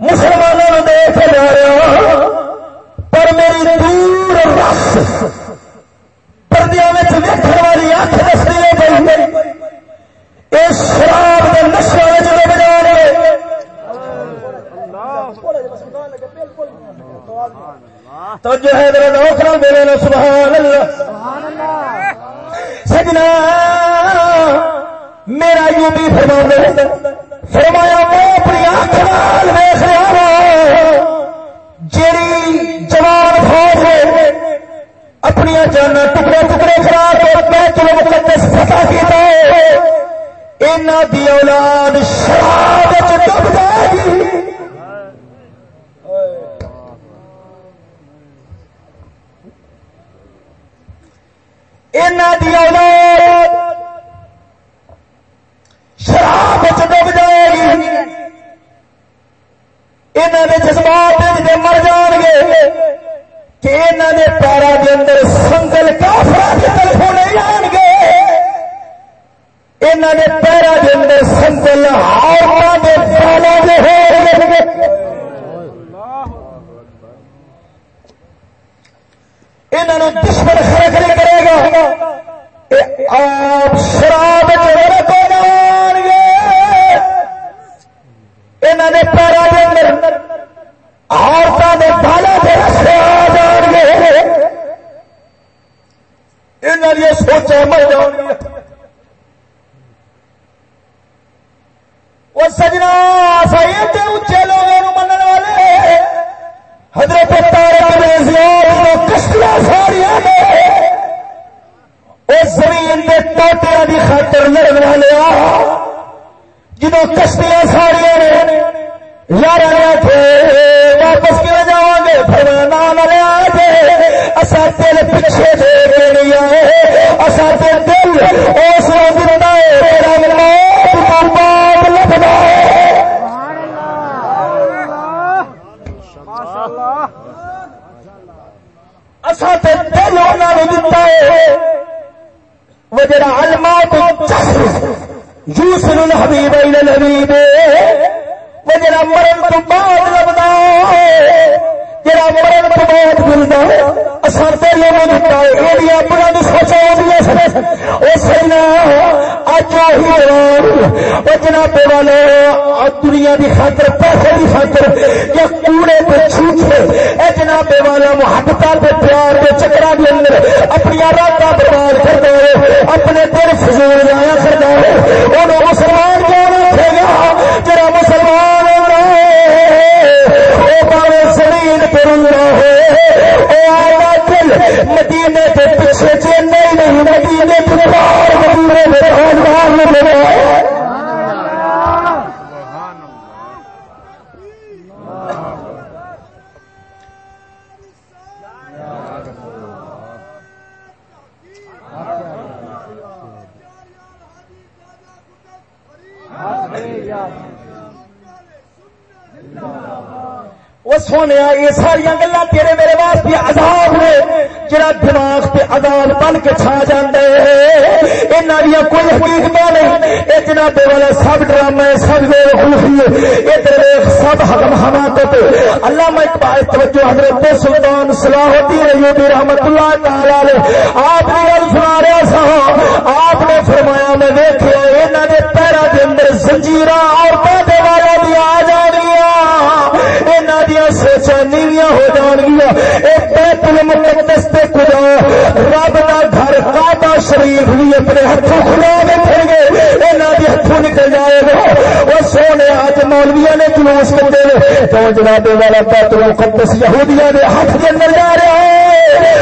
مسلمانوں دے کے جا رہا ہوں پر میری دور رس پردیا ویکن والی اکھ دستی ہے یہ شراب کے نشے جب بجا رہے تو جو ہے میرے نوکر میرے نو سبحان اللہ سجنا، میرا یو بھی فرما فرمایا وہ اپنی آنکھ ویخ رہا جیڑی جوان فوج ہے اپنی جانا ٹکڑے ٹکڑے کرا کے بیت المقدس فتح کیتا ہے۔ انہاں دی اولاد شراب وچ ڈب جائے گی۔ انہاں دی اولاد شراب وچ ڈب جائے گی انہاں دے جذبات مر جان گے کہ انہوں نے پیرا کے اندر سنگل کافر کے طرف نہیں آن گے انہوں نے پیرا کے اندر سنگل ہارما کے پالا کے ہو انہوں نے دشمن خرے آپ شراب چورے کو جان گے۔ انہوں نے پیرا کے اندر عورتوں کے بالا کے رستے آ جان گے۔ انہوں نے سوچا مر جان گے وہ سجنا سائی اچے لوگوں جناب محبت کے پیار کے چکر کے اندر اپنی رات برباد کر دے اپنے دل فضول جایا کر دے انہوں مسلمان کیوں رکھے گا؟ جرا مسلمان زمین پر ہو مدینے کے پیچھے چینئی نہیں مدینے کے پار مدینے میں وہ سونے یہ ساری گلا تیرے میرے واسطے عذاب نے جڑا دماغ پہ عذاب بن کے چھا جاندے انہاں دی کوئی حقیقت نہیں اے جناب والا سب ڈرامے سب بے خوفی اے تیرے سب حکم حماقت اللہ میں اقبال توجہ حضرت سلطان صلاح الدین ایوبی رحمتہ اللہ تعالی علیہ، آپ نے سنا رہا سا آپ نے فرمایا، میں دیکھیا انہاں دے پیرا دے اندر زنجیراں عورتاں دے والا دی آ جانگیاں، انہاں دی سوچا ہو جان گیا بیت المقدس تے خدا رب دا گھر کعبہ شریف بھی اپنے ہاتھوں کھلا بیٹھے گے انہاں دی ہاتھوں نکل جائے گا۔ وہ سونے اج مولویاں نے جلوس کڈے تو جناب والا بیت المقدس یہودیاں دے ہاتھ دے اندر جا رہا ہے۔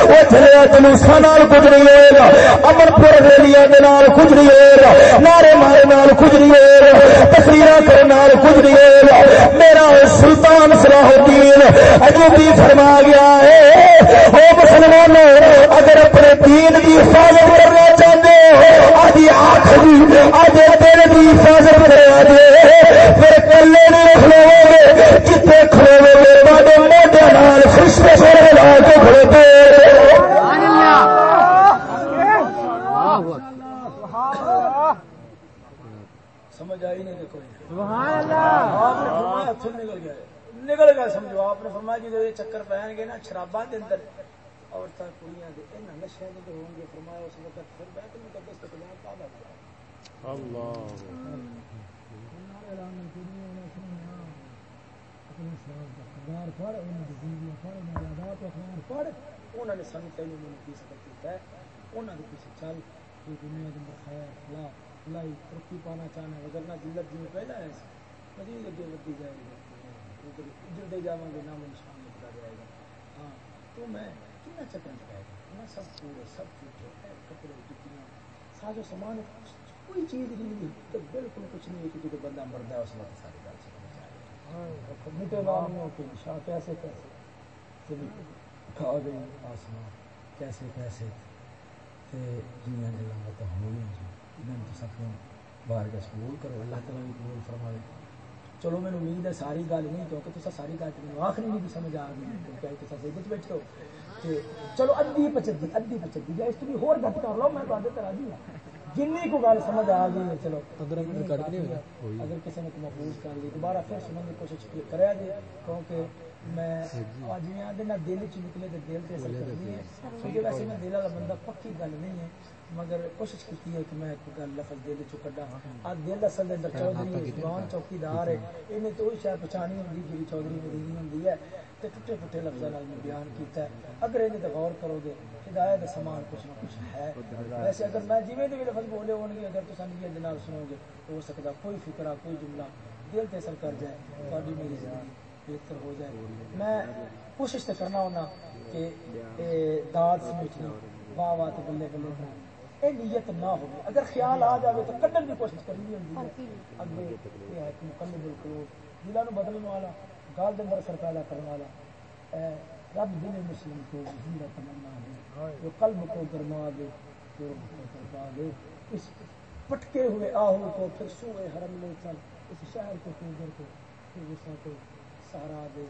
وہ چلیا جلوساں نال کچھ نہیں ہوئے گا امن پور ریلیاں کچھ نہیں ہوئے گا، نعرے مارے نال کچھ نہیں ہوئے گا تقریراں کرنے نال کچھ نہیں ہوئے گا۔ میرا سلطان صلاح الدین اجوبی فرما گیا ہے۔ وہ مسلمانوں، اگر اپنے دین کی حفاظت کرنا چاہتے ہو، آدھی آخری آج دل کی حفاظت کرا دے۔ پھر کلے نہیں کھلو گے جتنے کھلو گے بڑے موٹے نال فرشتے سونے لا کے کھلوتے سمجھ آئی نہیں دیکھو سبحان اللہ نکل گیا نکل گیا سمجھو آپ نے فرمایا جی چکر پہن گے نا شرابا کے اندر عورتیں کڑیاں نشے کے ہوں گے فرمایا اس وقت پھر بیت المقدس کے خلاف پا لگا اللہ انہوں نے میں کی سبق ہے۔ انہوں نے پیچھے چل دنیا کے اندر خیر فلاح ترقی پانا چاہنا وغیرہ ذلت جی پہلا ہے مزید اگے جائے گی گے، نام نشان نکلا جائے گا۔ ہاں تو میں کتنا چکر چکائے گا؟ میں سب پورے سب کپڑے جتیاں ساز و سامان، کوئی چیز نہیں تو بالکل کچھ نہیں ہے بندہ مرد ہے، اس وقت ساری نام کیسے کھا گئی آسمان کیسے کیسے تو جی تو سب باہر کا قبول کرو اللہ تعالیٰ بھی قبول چلو میرے امید ہے ساری گل نہیں کیونکہ تصا ساری گل میرے آخری نہیں سمجھ آ گئی کیونکہ تصا سید بیٹھے ہو چلو ادھی پچدی ادھی پچدی یا اس بھی ہور گھٹ کر لو میں تے کرا دی جن کو گل سمجھ آ گئی چلو اگر کسی نے محفوظ کر لی دوبارہ پھر سننے کی کوشش کرا جی کیونکہ میں آج میں آدھے نہ دل چ نکلے تو دل تے اثر کرنی ہے۔ کیونکہ ویسے میں دل والا بندہ پکی گل نہیں ہے مگر کوشش کی ہے کہ میں گل لفظ دل چ کڈا۔ آ دل اصل اندر چودھری عثمان چوکیدار ہے انہیں تو وہی شاید پہچانی ہوندی جی چودھری مدینی ہوندی ہے۔ تے ٹوٹے پھٹے لفظاں نال میں بیان کیتا ہے۔ اگر انہیں تے غور کرو گے ہدایت دا سامان کچھ نہ کچھ ہے۔ ویسے اگر میں جویں دے لفظ بولے ہون گے اگر تساں دے نال سنو گے ہو سکدا کوئی فکرہ کوئی جملہ دل تے اثر کر جائے تہاڈی میری زندگی بہتر ہو جائے۔ میں کوشش تو کرنا ہونا کہ اے داد سمیٹنا واہ واہ تو بلے بلے کرنا اے نیت نہ ہو اگر خیال آ جائے تو کڈن کی کوشش کرنی ہوتی ہے۔ اگے یہ ہے کہ مکمل بالکل دلوں نو بدلنے والا گال دے اندر اثر پیدا کرنے والا اے رب دل مسلم کو زندہ تمنا ہے جو قلب کو گرما دے، جو روح کو ترپا دے، اس پٹکے ہوئے آہو کو، پھر سوئے حرم لے چل، اس شہر کو کیگر کو، پھر غصہ کو سارا دے۔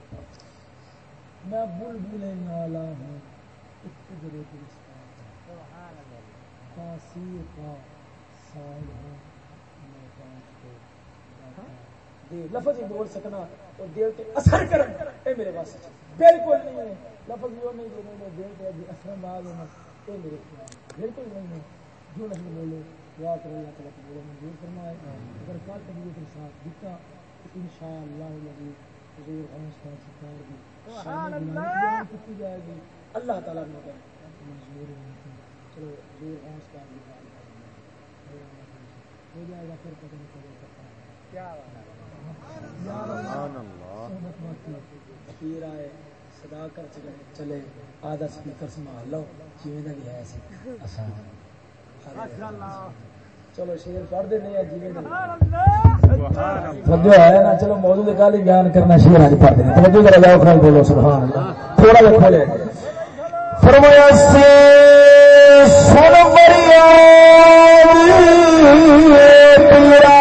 میں بل بلے نالا ہوں، ایک قدرے گلستان تاثیر کا سائل ہوں، میں کاش کو دے، لفظ ہی بول سکنا۔ اور دل تے اثر کرن۔ اے میرے واسطے۔ بالکل نہیں ہے۔ لفظ یہ نہیں دینے میں دل تے اثر انداز ہونا اے میرے بالکل نہیں ہے۔ جو نہیں بولے دعا کرو اللہ تعالیٰ کو منظور فرمائے۔ اگر کل طبیعت کے ساتھ دیتا تو انشاءاللہ العزیز حضور ہنس کا سرکار دی شان بلند کی جائے گی۔ اللہ تعالیٰ نے کہا منظور ہے۔ چلو حضور ہنس کا بھی ہو جائے گا پھر پتہ نہیں کبھی۔ کرتا کیا فقیر آئے صدا کر چلے آدھا سپیکر سنبھال لو جیویں دا بھی ہے سی چلو شیر پڑھ دے نہیں جیویں توجہ ہے نا؟ چلو موضوع کے گل بیان کرنا شیر اج پڑھ دیں توجہ ذرا جاؤ کھڑے بولو، سبحان اللہ. تھوڑا جا کھولے. فرمایا سے سن مریا پیرا